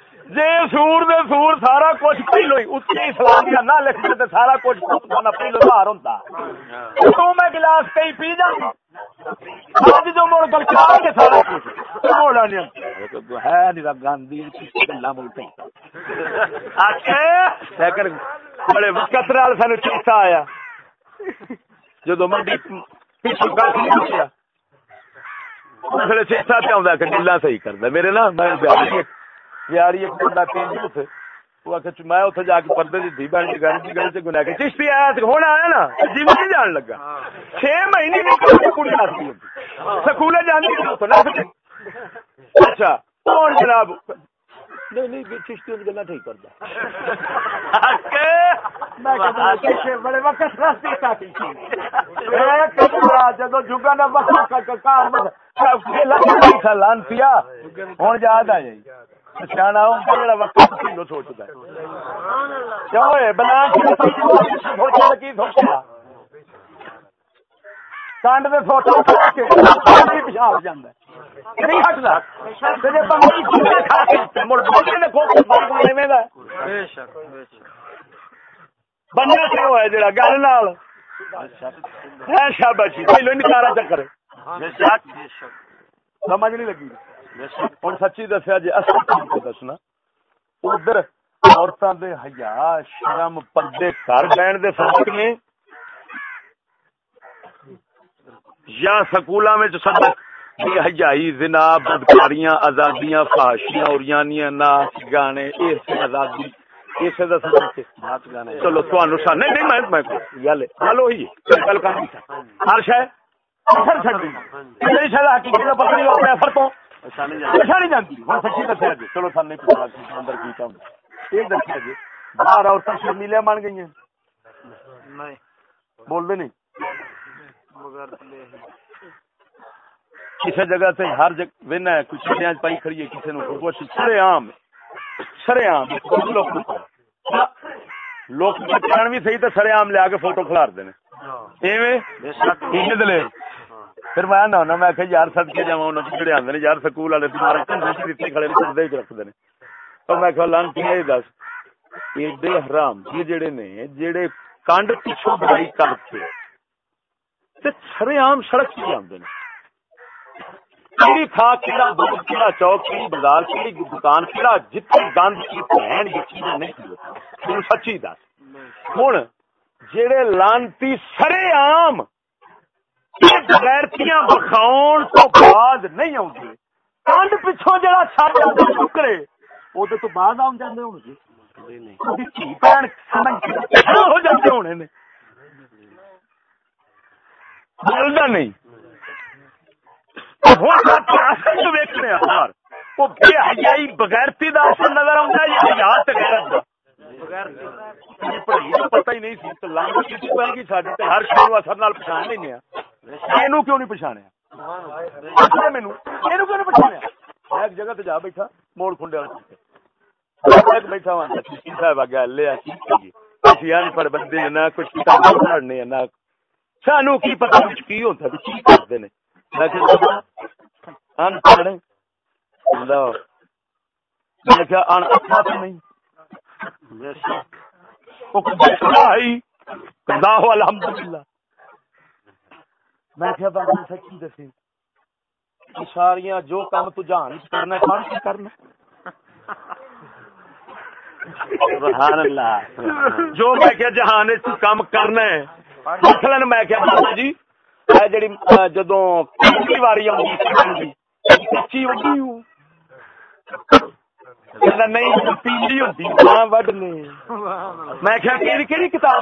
جی سور دے سور سارا کچھ پہلو ہی، اس کی اسلام نہ لکھ دے سارا کچھ پہلو باہر ہوتا۔ تو میں گلاس کئی پی جا۔ آج جو مڑ کر چاہ کے سارا کچھ موڑا نہیں ہے نہیں گاندھی گلا بولتے بڑے وقت سانو چیتا آیا۔ جدو منڈی میرے نا میں جا کے پردے دی بہن کی گل گل سے گنا کے چشتی آیا ہوں آیا نا جی میں جان لگا چھ مہینے سکول جانے اچھا کون جناب نہیں نہیں چشتی گلا ٹھیک کرتا بڑے وقت جدو جگہ لانتی ہوں یاد آ جائی سیاح وقت سوچتا کیوں بنا کی سوچا کنڈ میں فوٹو پیشاب جانا نہیں ہٹتا بندہ کیوں ہے جڑا؟ گل نال۔ ہے شاباشی پہلو نکارا چکر سمجھ نہیں لگی۔ ہوں سچی دسیا جی اصل دسنا۔ ادھر عورتوں دے حیا شرم پردے گھر بہن دے فرق نے یا سکولا میں سبق حجائی زنا بدکاریاں آزادیاں فاشیاں اور یانیاں ناچ گانے اس آزادی۔ چلو تھانو سا نہیں نہیں میں میں گل گل وہی گل کر ہر شے اثر دی میری شے حقیقت کا پتہ نہیں اپنے اثر تو نہیں جانتی ہوں سچی دسیا جی۔ چلو سن نہیں پتا اندر کی کام یہ دسیا جی۔ باہر عورتیں شرمیلے بن گئی ہیں نہیں۔ بول دے نہیں۔ کسی جگہ سے ہر جگہ وینا ہے کچھ پائی کھڑی ہے کسی نے سرے عام سرے عام لوگ بھی صحیح تو سرے آم لیا کے فوٹو کھلار دینے۔ دلے پھر میں نہ ہونا میں کہ یار سد کے جا جڑے آدھے یار سکول والے کھڑے رکھتے ہیں تو میں کہ لان کی دس۔ ایڈے حرام یہ جڑے نے جڑے کانڈ پیچھو بڑائی کر کے سرے آم سڑک سے آدھے کیڑی تھا کیڑا دودھ کیڑا چوک کیڑی بازار کیڑی دکان کیڑا جتنی گند کی بہن یقین نہیں تھی سچی دس۔ ہوں جڑے لانتی سرے آم غیرتیاں بخاؤن تو بعد نہیں آؤں کنڈ پچھوں جڑا چھڑ جاتا ٹکرے وہ تو بعد آؤں جاندے ہوں گے۔ ہو جاتے ہونے نے۔ نہیں۔ بے حیائی بغیرتی دا اثر نظر آتا ہے یا حیات غیرت دا؟ پڑھائی پتہ ہی نہیں سی، تو لانگ تے ہر شے اثر نال پہچان لینے اینو کیوں نہیں پہچانیا مینوں اینو کیوں نہیں پہچانیا میں ایک جگہ تے جا بیٹھا موڑ کھنڈے والا بیٹھا ہوا صاحب آ گیا لے کسی ان پڑھ بندے نہ کچھ کتاب پڑھنے نہ سانو کی پتہ کی ہوتا کی کرتے ہیں میں ان پڑھ میں کیا ان اچھا تو نہیں الحمدللہ میں کیا بات سچی دسی۔ ساریاں جو کام تو جان کرنا کون کی کرنا سبحان اللہ جو میں کیا جہان کام کرنا ہے۔ مثلا میں کیا بابا جی جڑی جدوں پہلی واری آؤں کچی وڈی ہوں۔ نہیں پیلی ہوتی وڈنے۔ میں کیا کہڑی کتاب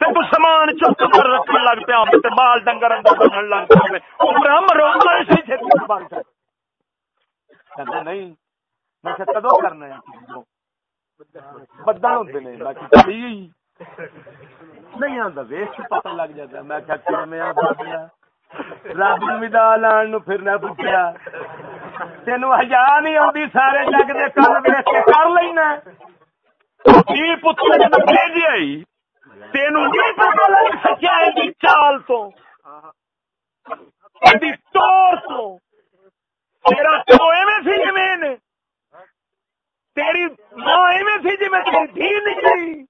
تو سامان چک کر رکھنے لگ پیا بال ڈنگر اندر بننے لگ پہ نہیں، میں کدو کرنا بدل ہوتے نہیں آتا لگ جاتا میں میں رب مدال پھر نہ تین نہیں آتی سارے جگ دے کر لینا۔ جی پتر جب آئی تین پتا لگ سکیا چال تو ٹور تو۔ تیرا تو ایویں سی جی تیری ماں ایویں سی جی میں تیری دھی نکلی۔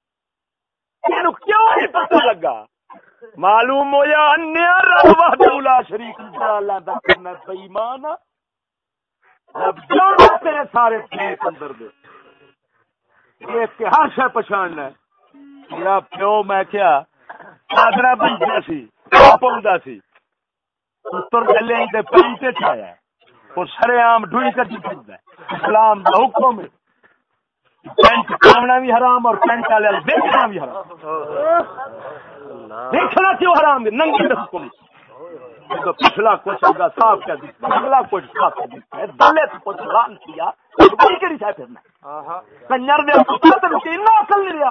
کیوں نہیں پتا لگا؟ معلوم ہو یا انیا رب وحدہ شریک اللہ دا کرنا بےمان رب جانا تیرے سارے پلیس اندر دے۔ دیکھ کے ہر شے ہے میرا پیو میں کیا چادرا بنتا سی پوندا سی اتر گلے تے پینٹ چھایا اور سرے عام ڈوئی کر دی اسلام دا حکم ہے پینٹ کھانا بھی حرام اور پینٹ والے دیکھنا بھی حرام دیکھنا کیوں حرام ہے ننگی حکم پچھلا کچھ ہوگا صاف کر دیتا اگلا کچھ صاف کر دیتا ہے دلے تو کچھ کیا کوئی کری چاہے پھرنا کنجر دے پتر نہ اصل نہیں رہا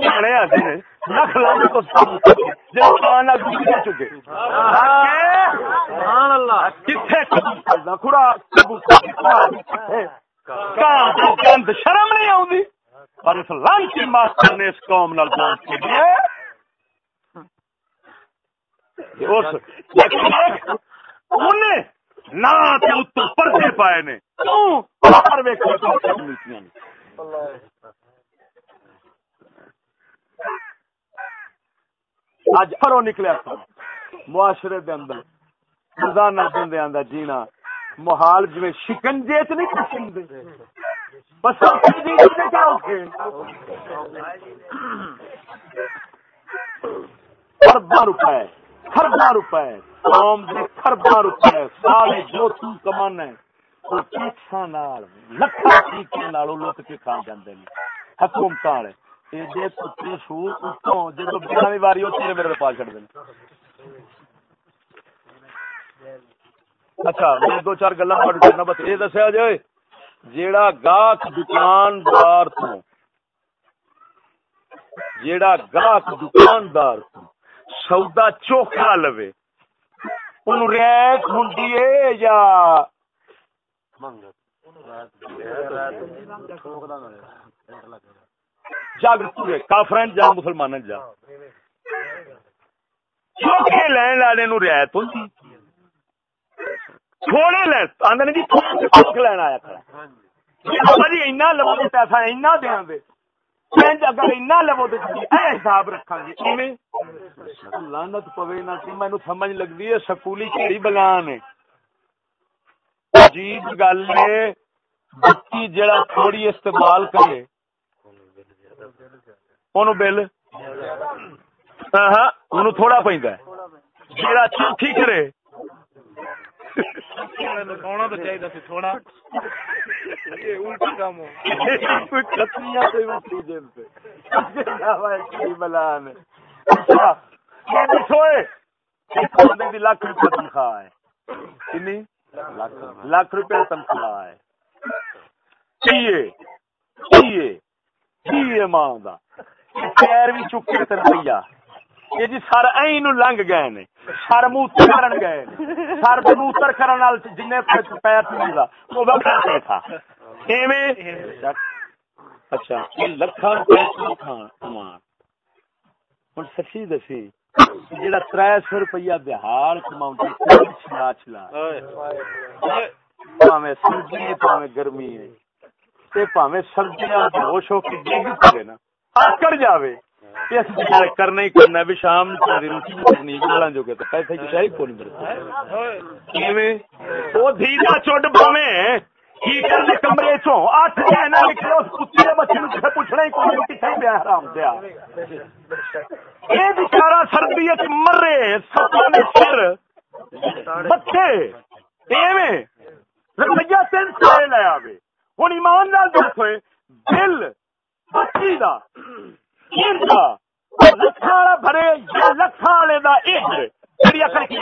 ہیں۔ لانے چکے۔ کتنے گند شرم نہیں آتی پر اس لانچی ماسٹر نے اس قوم نال کے پردے پائے نے۔ اج فرو نکلیا معاشرے دے اندر، روزانہ دن اندر جینا، محال جی شکنجے چ نہیں پسند بس خربا روپے خربا روپے قوم دے خربا روپے سارے جو تو کمانا ہے وہ ٹیکساں نال، لکھاں ٹیکے نال لوٹ کے کھا جاندے نے۔ حکومت والے اے دے پتر سو اتوں جدوں بیاوی واری ہوتی ہے میرے پاس چھڑ دے اچھا میں دو چار گلا کرنا بس یہ دسیا جائے جیڑا گاہک دکاندار تو جیڑا گاہک دکاندار تو سودا چوکھا لوے ان ریک ہوں یا جاگرت جا مسلمان جا چوکھے لین والے نو رعایت ہوتی جی۔ تھوڑے لین آدھے جی چوک لین آیا کھڑا۔ جی اینا جی، لو پیسہ اینا دے۔ اگر اینا لو تو حساب گے لانت پوے نہ مینو سمجھ ہے، سکولی بلان ہے۔ عجیب گل ہے، بچی جڑا تھوڑی استعمال کرے۔ بل ہاں, ہاں، تھوڑا پہ جڑا چوٹھی کرے تھوڑا لاکھ روپے تنخواہ ہے لاکھ روپے تنخواہ ہے ماں کا پیر بھی چکے روپیہ یہ جی سر این لنگ گئے نے۔ سر موتر کرن گئے سر موتر کرن نال جن پیر چلا وہ وقت تھا۔ ایویں۔ اچھا لکھاں پیسے کھان کمان ہن سچی دسی۔ جڑا تر سو روپیہ بہار چلا چلا۔ پاویں سردی پاویں گرمی۔ ہے پاویں سردیاں ہو کے ڈگ پڑے نا جاوے کرنا ہی کرنا بھی شام جو کہ پیسے کی شاہی ملتا کمرے اٹھ اس کتے بچے پوچھنا ہی حرام دیا سردی مرے سر بچے ایویں روپیہ تین سو لے آئے ہوں ایمان نال دس ہوئے بل بچی کا لکھا بھرے لکھا والے کا ایک اکل کی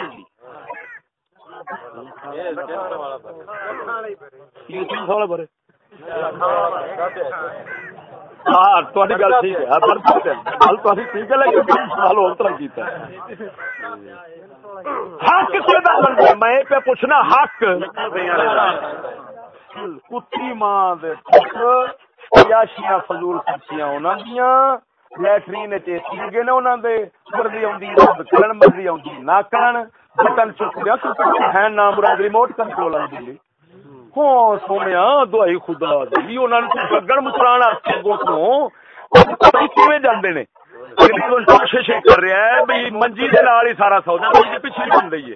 ہاں گل ٹھیک ہے گل ٹھیک ہے لیکن سال اور طرح کیتا حق سے میں پہ پوچھنا حق۔ کتی ماں یاشیاں فضول خرچیاں انہوں دیا لیٹرین لگے نے انہوں نے مرضی آدھی کرن مرضی آدھی نہ کرن، بٹن چک دیا ہے نہ مراد ریموٹ کنٹرول آدھی ہاں سونے دوائی خدا دی انہوں نے گگن مسرا کیویں جانے نے؟ کوشش کر رہا ہے بھائی، منجی کے نال ہی سارا سودا پیچھے بن رہی ہے۔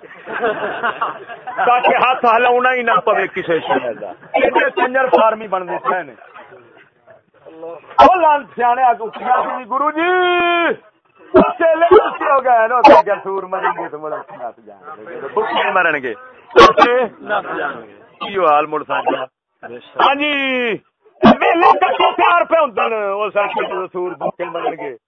تاکہ ہاتھ ہلا ہی نہ پوے کسی شہر کا کنجر فارمی بن گئے گرو جی۔ مرن گے۔ ہاں جی۔ چار پہ سور بھوکے مرن گے۔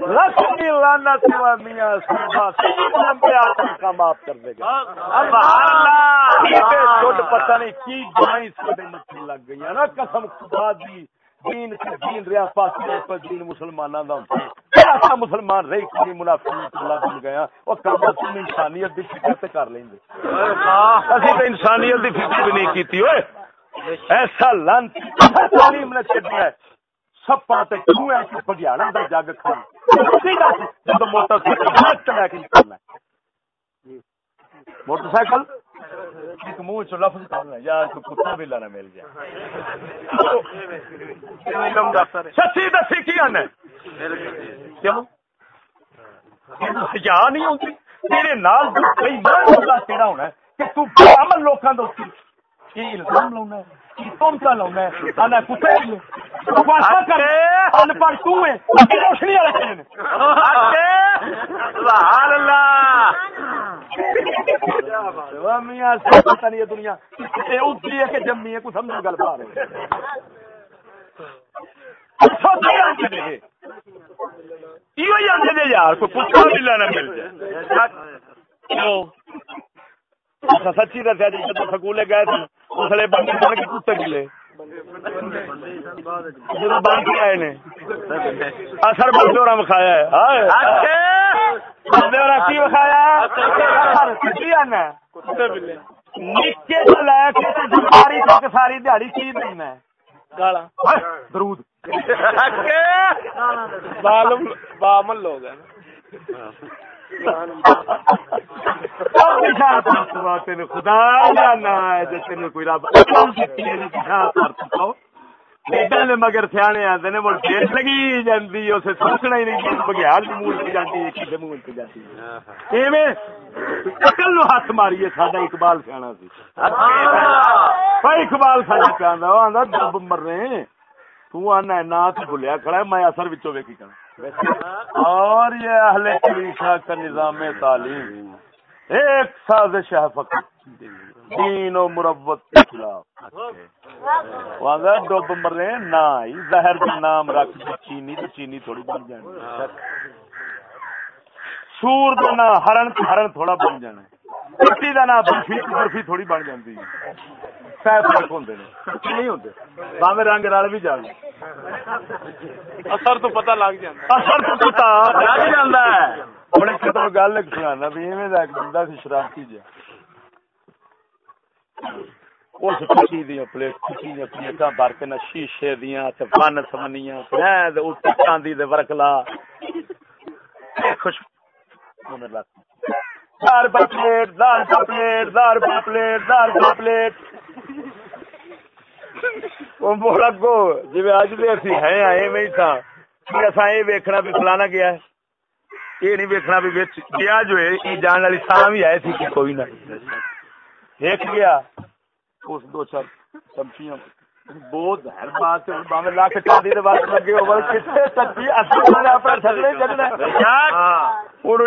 لانا سوا میاں کا معاف کر دے گا۔ پتہ نہیں کی لگ گئی نا قسم خدا دی دین سے دین ریا پاس پر دین مسلمانوں دا ایسا مسلمان رہی کوئی منافع اللہ بن گیا تم انسانیت دی فکر تے کر لیں گے۔ اسی تے انسانیت دی فکر بھی نہیں کیتی اوئے! ایسا لانت تعلیم نے چھڈیا ہے۔ سپا دا جگ کھا جب موٹر سائیکل کے نکلنا موٹر سائیکل ایک منہ چ لفظ کرنا یا کتا بھی لانا مل جائے۔ سچی دسی کی آنا کیوں؟ یا نہیں ہوتی۔ تیرے نال کئی کہڑا ہونا کہ تو عمل لوکاں دے کی الزام لاؤنا ہے۔ تم کا لاؤنا ہے انا کتے ان پڑھ تو ہے روشنی والے سبحان اللہ دنیا کہ جمی ہے کچھ گل پا رہے آتے یار کوئی پوچھا بھی لینا مل جائے سچی دسیا جی جب سکولے گئے تھے اس لیے بندے بن کے کتے گلے۔ جب بن کے آئے نے۔ اثر بندے اور مکھایا ہے۔ بندے اور کی مکھایا نیچے تو لے کے ساری تک ساری دیہڑی کی دینا درود۔ بامل لوگ ہیں۔ <laughs> تین خدا جانا تین کوئی رب مگر سیانے آتے نے ڈیٹ لگی جاتی اسے سوچنا ہی نہیں بگیار منہ سے جاتی ہے کسی منہ سے جاتی ہے اکل نو ہاتھ ماریے ساڈا اقبال سیاح سی اقبال ساڈا پہ آدھا دب مر رہے تو آنا نہ تو بھولیا کھڑا ہے میں اثر وچوں ویکھی کرا اور یہ اہل طریقہ کا نظام تعلیم ایک سازش ہے فقط۔ دین و مروت کے خلاف۔ وہاں ڈب مرے نہ زہر کا نام رکھ دی چینی تو چینی تھوڑی بن جانی سور کا نام ہرن ہرن تھوڑا بن جانا پٹی کا نام برفی برفی تھوڑی بن جاتی فرق ہوں نہیں ہوتے باہیں رنگ رل بھی جان اثر تو پتہ لگ اثر تو پتا لگ جاتا ہے بڑے کتوں گل سنا بھی ایویں ایک بندہ سی شرارتی جا اس دیا پلیٹ کچی دیا پلیٹاں بھر کے نہ شیشے دیا فن سمنیاں چاندی دے ورکلا خوش دار پا پلیٹ دار پلیٹ دار پلیٹ دار پا پلیٹ بولا گو جی اج بھی اسی ہیں آئے میں تھا۔ اصا یہ ویکنا بھی فلانا گیا ہے۔ یہ نہیں ویکنا بھی گیا جو ہے جان والی سال بھی آئے تھی کہ کوئی نہ۔ دیکھ گیا۔ اس دو چار چمچیاں۔ بہت ہر بات باوے لاکھ چاندی دے بات لگے ہو کتنے چکی اصل نے اپنا چھلنے چلنا ہوں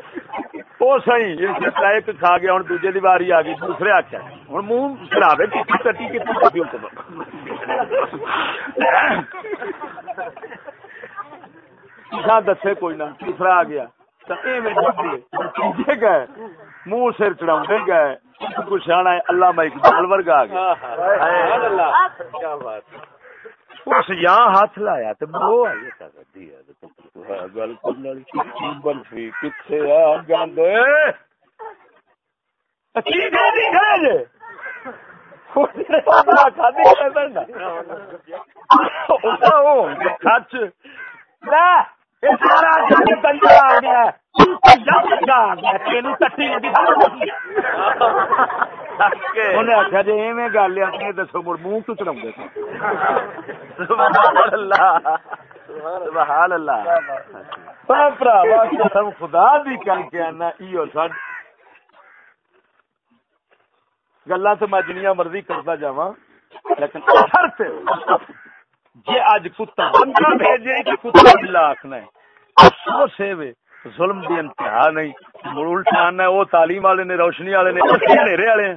وہ صحیح ایک کھا گیا ہوں دوجے دی باری آ گئی دوسرے آخیا ہوں منہ چلاوے کتنی کٹی کتنی دسے کوئی نہ تیسرا آ گیا گئے منہ سر چڑھا گئے کچھ آنا اللہ میں اقبال ورگا آ گیا اس یہاں ہاتھ لایا تو وہ گل بلفی کتنے گند سچ۔ آخیا جی ایویں گل دسو مڑ منہ تو چڑھا خدا بھی کر کے آنا گلا تو میں جنیا مرضی کرتا جا لیکن جی اج کتا بندہ بھیجے کہ کتا بلا آخنا ہے افسوس ہے ظلم دی انتہا نہیں۔ الٹا آنا وہ تعلیم والے نے، روشنی والے نے ہنیرے والے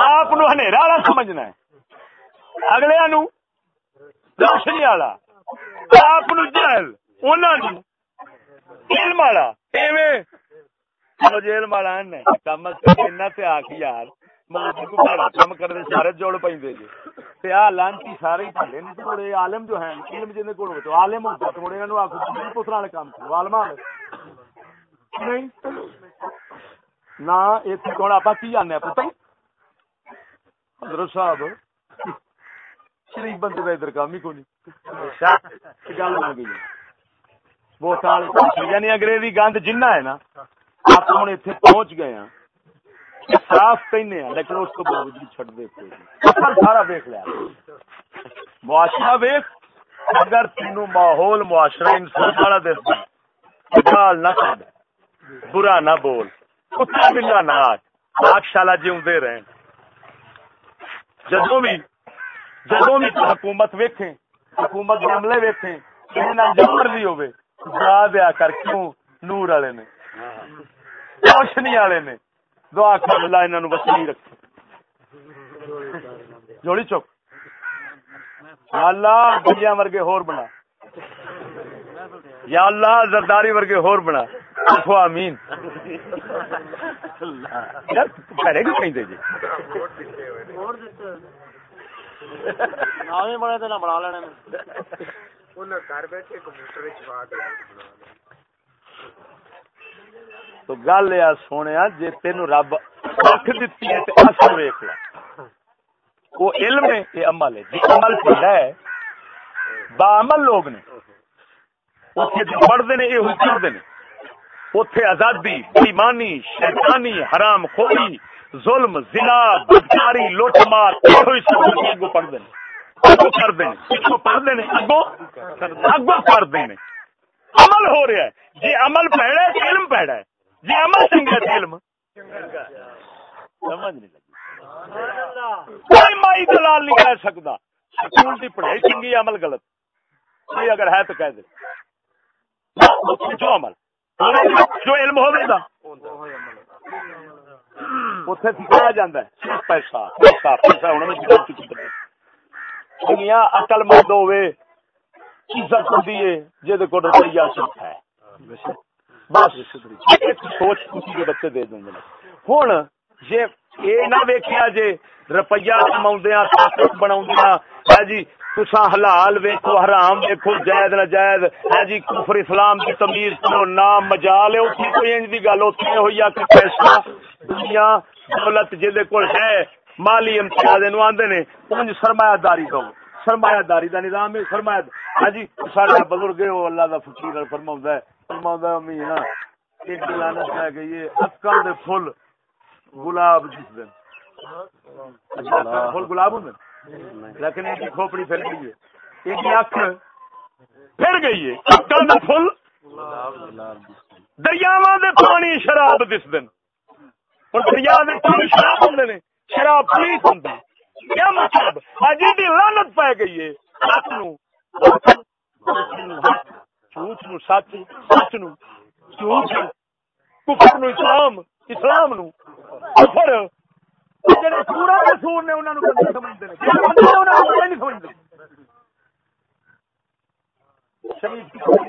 آپ نو ہنیرا والا سمجھنا ہے۔ اگلے نو روشنی والا۔ آپ نو جہل انہوں علم والا۔ ایویں۔ جیل والا کم آخ یار کام کرنے سارے جوڑ پہ جی۔ لانتی سارے تھوڑے عالم جو ہیں، علم جن کو عالم ہوتا تھوڑے انہوں آخو پوترا والے کام کرو عالم نہیں؟ نا نہ اتنے آپ کی آنے پتہ؟ حضرت صاحب۔ شریف بندے کا ادھر کام ہی کو نہیں گل بن گئی۔ وہ یعنی انگریزی گند جنہ ہے نا، آپ ہوں اتنے پہنچ گئے ہیں صاف کہنے ہیں لیکن اس کو باوجود چڑ دے سارا ویک لیا معاشرہ ویک اگر تینوں ماحول معاشرہ انسان والا دس گال نہ کر برا نہ بول۔ کتا بلا نہ آگ شالا جیوندے رہن جدوں بھی جدوں بھی حکومت ویکھیں حکومت کے عملے ویکھیں جو مرضی ہوے دعا دیا کر کیوں؟ نور والے نے۔ روشنی والے نے۔ دعا کر اللہ انہوں وسیع رکھے۔ جوڑی چوک اللہ گجیا ورگے ہور بنا۔ یا اللہ زرداری ورگے ہور بنا۔ آمین۔ کرے گا کہیں دے جی؟ بڑے تو نہ بنا لینے۔ تو گل یہ سونے جی تین رب رکھ دیتی ہے اصل ویخ ل وہ علم ہے، یہ عمل ہے۔ جی عمل پڑھا ہے، با عمل لوگ نے۔ پڑھتے نے یہ پڑھتے نے۔ اتے آزادی، بےمانی، شیطانی، حرام خوری، ظلم، زنا، بدکاری، لوٹ مار یہ پڑھتے ہیں اگو کرتے ہیں پچھو پڑھتے ہیں اگو اگو کرتے ہیں عمل ہو رہا ہے۔ جی عمل پیڑا ہے، علم پیڑا ہے۔ جی عمل چنگا علم۔ سمجھ نہیں لگی۔ کوئی مائی دلال نہیں کہہ سکتا۔ سکول کی پڑھائی چنگی عمل غلط۔ یہ اگر ہے تو کہہ دے۔ جو عمل۔ جو علم ہو گا اتنے سکھایا جا پیسہ پیسہ پیسہ ہونا دنیا اقل مند ہوے عزت ہوتی ہے جہد کو روپیہ سکھ ہے۔ بس. سوچ خوشی کے بچے دے دیں ہوں جی یہ نہ ویکیا جی روپیہ کما بنا جی تسا حلال ویکو حرام ویکو جائز نہ جائز ہے جی کفر اسلام کی تمیز کرو نام مجال ہے اتنی کوئی انج کی گل اتنی ہوئی کہ پیسہ دنیا، دولت جہد کول ہے، مالی امتیاز آدھے نے انج سرمایہ داری دو۔ سرمایہ داری دا نظام ہے، سرمایہ ہاں جی سارے بزرگ ہو اللہ دا فقیر فرما ہے فرما ایک ہے کہ یہ دے گلاب جس دن۔ اچھا، گلاب ہوں لیکن ایک کھوپڑی گئی ہے۔ ایک اکھ پھر گئی ہے۔ دے دریاواں دے پانی شراب دس دن۔ اور دریا دے پانی شراب ہوندے نے شراب پلیس ہوندا کیا مطلب؟ اجی دی لعنت پی گئی ہے۔ نو۔ جھوٹ نو سچ سچ نو جھوٹ کفر نو اسلام اسلام نو۔ کفر جڑے سورا دے سور نے انہاں نو سمجھدے نے۔ انہاں نو نہیں سمجھدے۔ شریف کی کوئی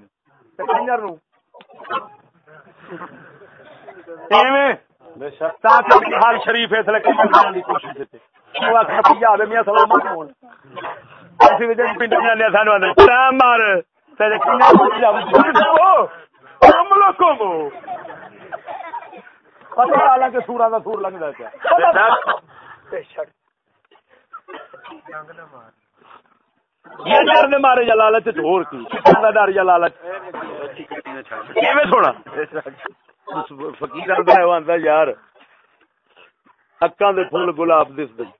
نہیں۔ کنجر نو۔ ایویں۔ ہر شریف اس لیے کوشش میاں سلامت ہوں پنڈ جانے سانو مار حالانکہ سورا کا سور لگتا ہے مارے یا لالچ ہو ڈر یا لالچ سونا فکیر آتا یار اکا دے پھول گلاب دس دن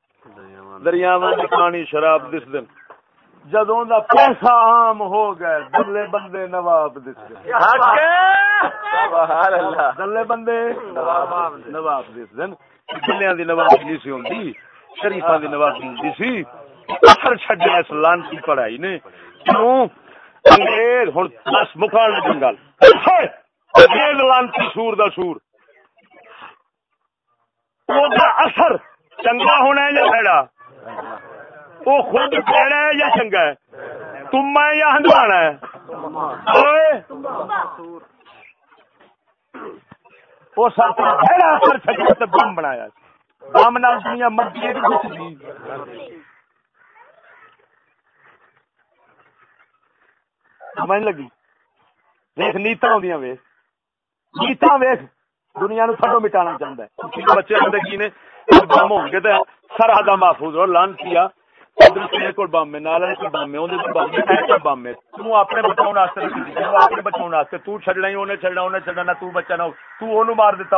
دریاوا پانی شراب دس دن جدو دا پیسہ عام ہو گئے دلے بندے نواب دس دلے بندے نواب دس دن دلیا دی نواب نہیں سی ہوتی شریفا دی نواب نہیں سی۔ پتھر چڈیا اس لانتی پڑھائی نے۔ کیوں؟ انگریز ہوں دس مکان جنگل۔ لانتی سور دا سور۔ اثر چنگا ہونا ہے یا بھڑا وہ خود بھڑا ہے یا چنگا ہے؟ تم ہے یا ہندوانا ہے؟ وہ ساتھ بھڑا اثر چکا بم بنایا بم نال دنیا مرضی سمجھ لگی؟ دیکھ نیتا ہوں ویس نیتا ویخ دنیا نو تھڈو مٹانا چاہتا ہے۔ بچے زندگی نے؟ بم ہو گئے سرحد محفوظ بم بم ہے بم ہے تو اپنے اپنے تو ہی تو بچا، نہ تو مار دیتا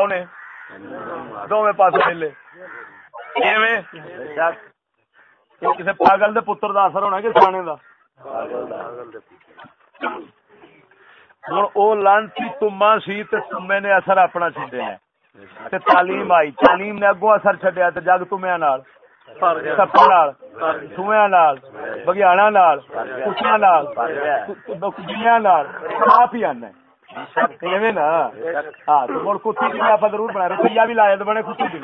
پاگل دے پتر دا اثر ہونا کہ سانے دا؟ ہوں او لانتی تما سی تے تمے نے اثر اپنا چھڈیا ہے تے تعلیم آئی، تعلیم نے اگوں اثر چھڈیا تے جگ تمیا نال۔ سویا نال بگیانا نال کٹیاں نال کٹیاں نال آپ ہی آنا ایویں نا ہاں تو مڑ کتی بھی آپ ضرور بنا روپیہ بھی لایا تو بنے کتی بھی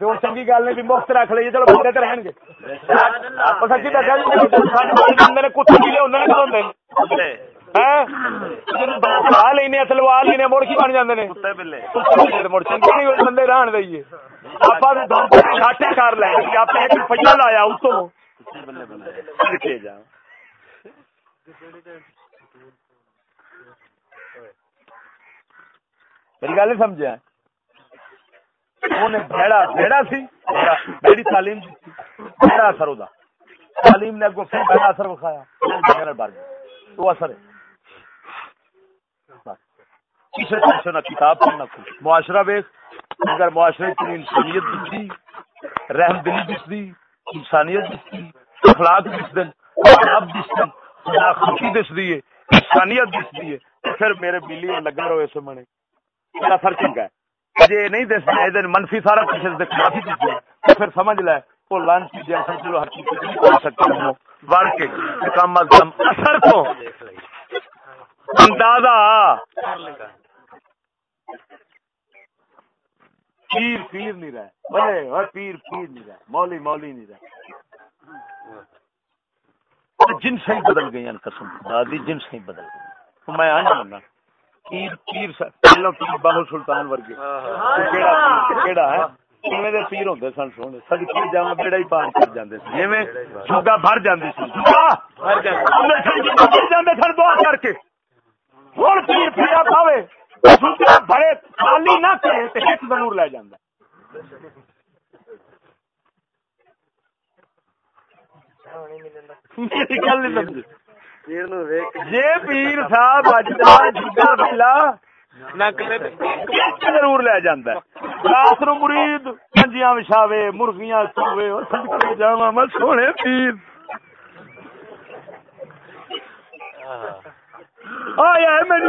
تو چنگی گل نہیں مفت رکھ لیجیے چلو بندے تو رہن گے سچی دسیا کتے بھی تلوار لینے مڑ کی بن جاتے مڑ چنگے نہیں بندے رہن دئیے آپ کر لیں آپ ایک روپیہ لایا اس کو میری گل سمجھا سی۔ تعلیم اثر ہوتا تعلیم نے اگو پھر اثر وکھایا۔ بار تو اثر۔ ہے کسی پاسے نہ کتاب پڑھنا کوئی معاشرہ ویس اگر معاشرے کی انسانیت دستی رحم دلی دستی انسانیت دستی اخلاق دس دن آداب دس دن خوشی دس دی انسانیت دس دی پھر میرے بلی لگا رہو اس منے میرا سر چنگا ہے۔ جی نہیں دس دن منفی سارا کچھ خلاف ہی دس تو پھر سمجھ لے، وہ لانچ جیسا چلو ہر چیز نہیں کر سکتے ہوں۔ بڑھ کے کم از کم اثر تو اندازہ۔ پیر پیر نہیں رہے بڑے اور پیر پیر نہیں رہے مولی مولی نہیں رہے جن سے ہی بدل گئی قسم دادی جن سے ہی بدل گئی تو میں آنا منا پیر پیر پہلو پیر باہو سلطان ورگے کیڑا ہے کیویں دے پیر ہوندے سن سونے سد کی جاواں بیڑا ہی پار کر جاندے سی جھگا بھر جاندی سی بھر جاندے سن دعا کر کے ہن پیر پھیا پاوے بڑے خالی نہ تو ضرور لے جانا۔ جی پیر صاحب ضرور لے جانا رات نو مرید کنجیاں وچھاوے، مرغیاں سوے جا میں سونے پیر۔ آیا میری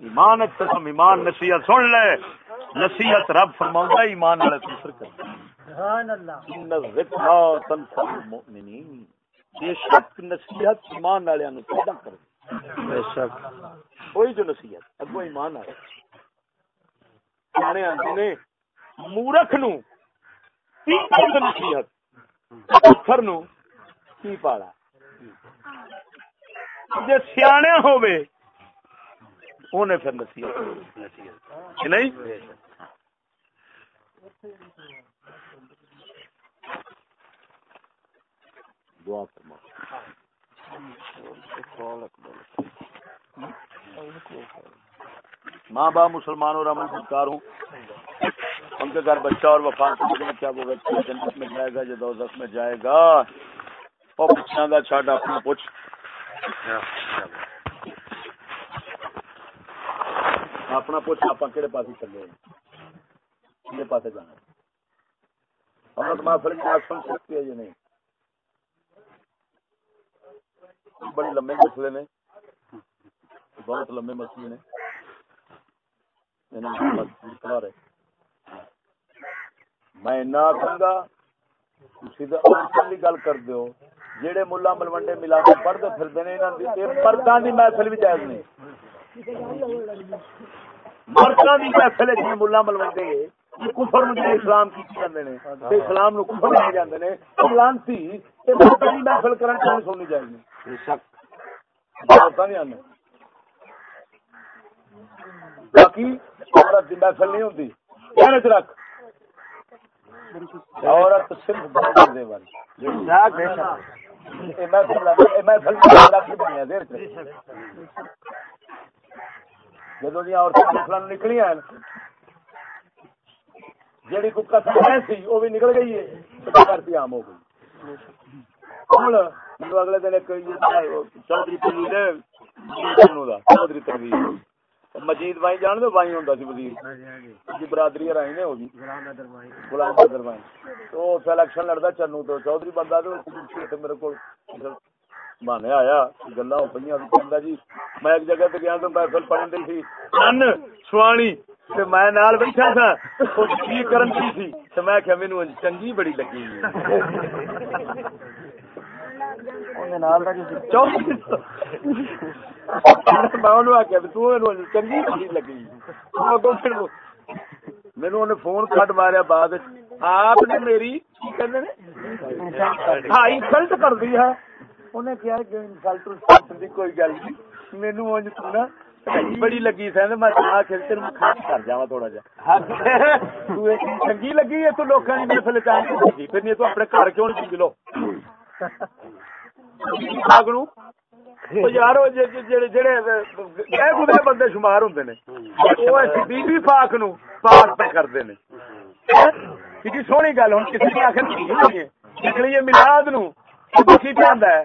ایمان قسم ایمان نصیحت سن لے۔ نصیحت رب فرما ایمان والے دوسر کر بے شک نصیحت ایمان والے پیدا کر بے شک۔ کوئی جو نصیحت اگو ایمان والے سیانے آتے نے مورخ نو نصیحت۔ پتھر نو کی پالا جی سیاح ہوئے انہیں پھر نصیحت نہیں؟ دعا فرما۔ ماں باپ مسلمانوں اور امن سرکار ہوں۔ ان کے گھر بچہ اور وفان کیا وہ بچہ جنت میں جائے گا یا دوزخ میں جائے گا؟ اور پوچھنا گا چھاٹ اپنا پوچھ اپنا پوچھ، آپ کہڑے پاس چلے؟ کہڑے پاس جانا؟ امرت محفل کی آج سن سکتی ہے یہ نہیں؟ بڑی لمبے مسئلے نے۔ بہت لمبے مسئلے نے۔ میں نہ آخوں گا گل کر دو جہے ملا ملوڈے ملا کے پڑھتے پھرتے ہیں پردہ کی محفل بھی جائز نہیں۔ مردوں کی محفل جی ملا ملوڈے کفر مجھے اسلام کی جاتے ہیں اسلام نو کفر لے جاتے ہیں لانتی محفل کرنے چاہیے سننی چاہیے؟ باقی عورت کی محفل نہیں ہوتی کہنے چ رکھ۔ عورت صرف والی۔ یہ محفل لگا- یہ محفل لگا- لگ بنی ہے دیر۔ جدو دیا عورتیں ہیں جیڑی کو قسم ہے سی وہ بھی نکل گئی ہے کرتی عام ہو گئی۔ ہوں مجھے اگلے دن ایک چودھری تنویر چودھری مجید بھائی جان دو بھائی ہوندا سی وزیر جی برادری رائی نے ہوگی غلام قادر بھائی۔ تو سلیکشن لڑدا چنو تو چودھری بندہ تو میرے کو مانے آیا گلا پہ جی میں ایک جگہ تے گیا تو محفل پڑھن دی ان سوانی تے میں نال بیٹھا تھا او کی کرن کی سی تے میں کہ مینوں چنگی بڑی لگی انہیں فون کٹ ماریا بعد آپ نے میری کر دی ہے انہیں کیا کہ بندے شمار ہوں نے بی پاک نو پاک پہ سونی گل ہن کسی نے آخر نکلی ہے میلاد نو کسی پہ آندا ہے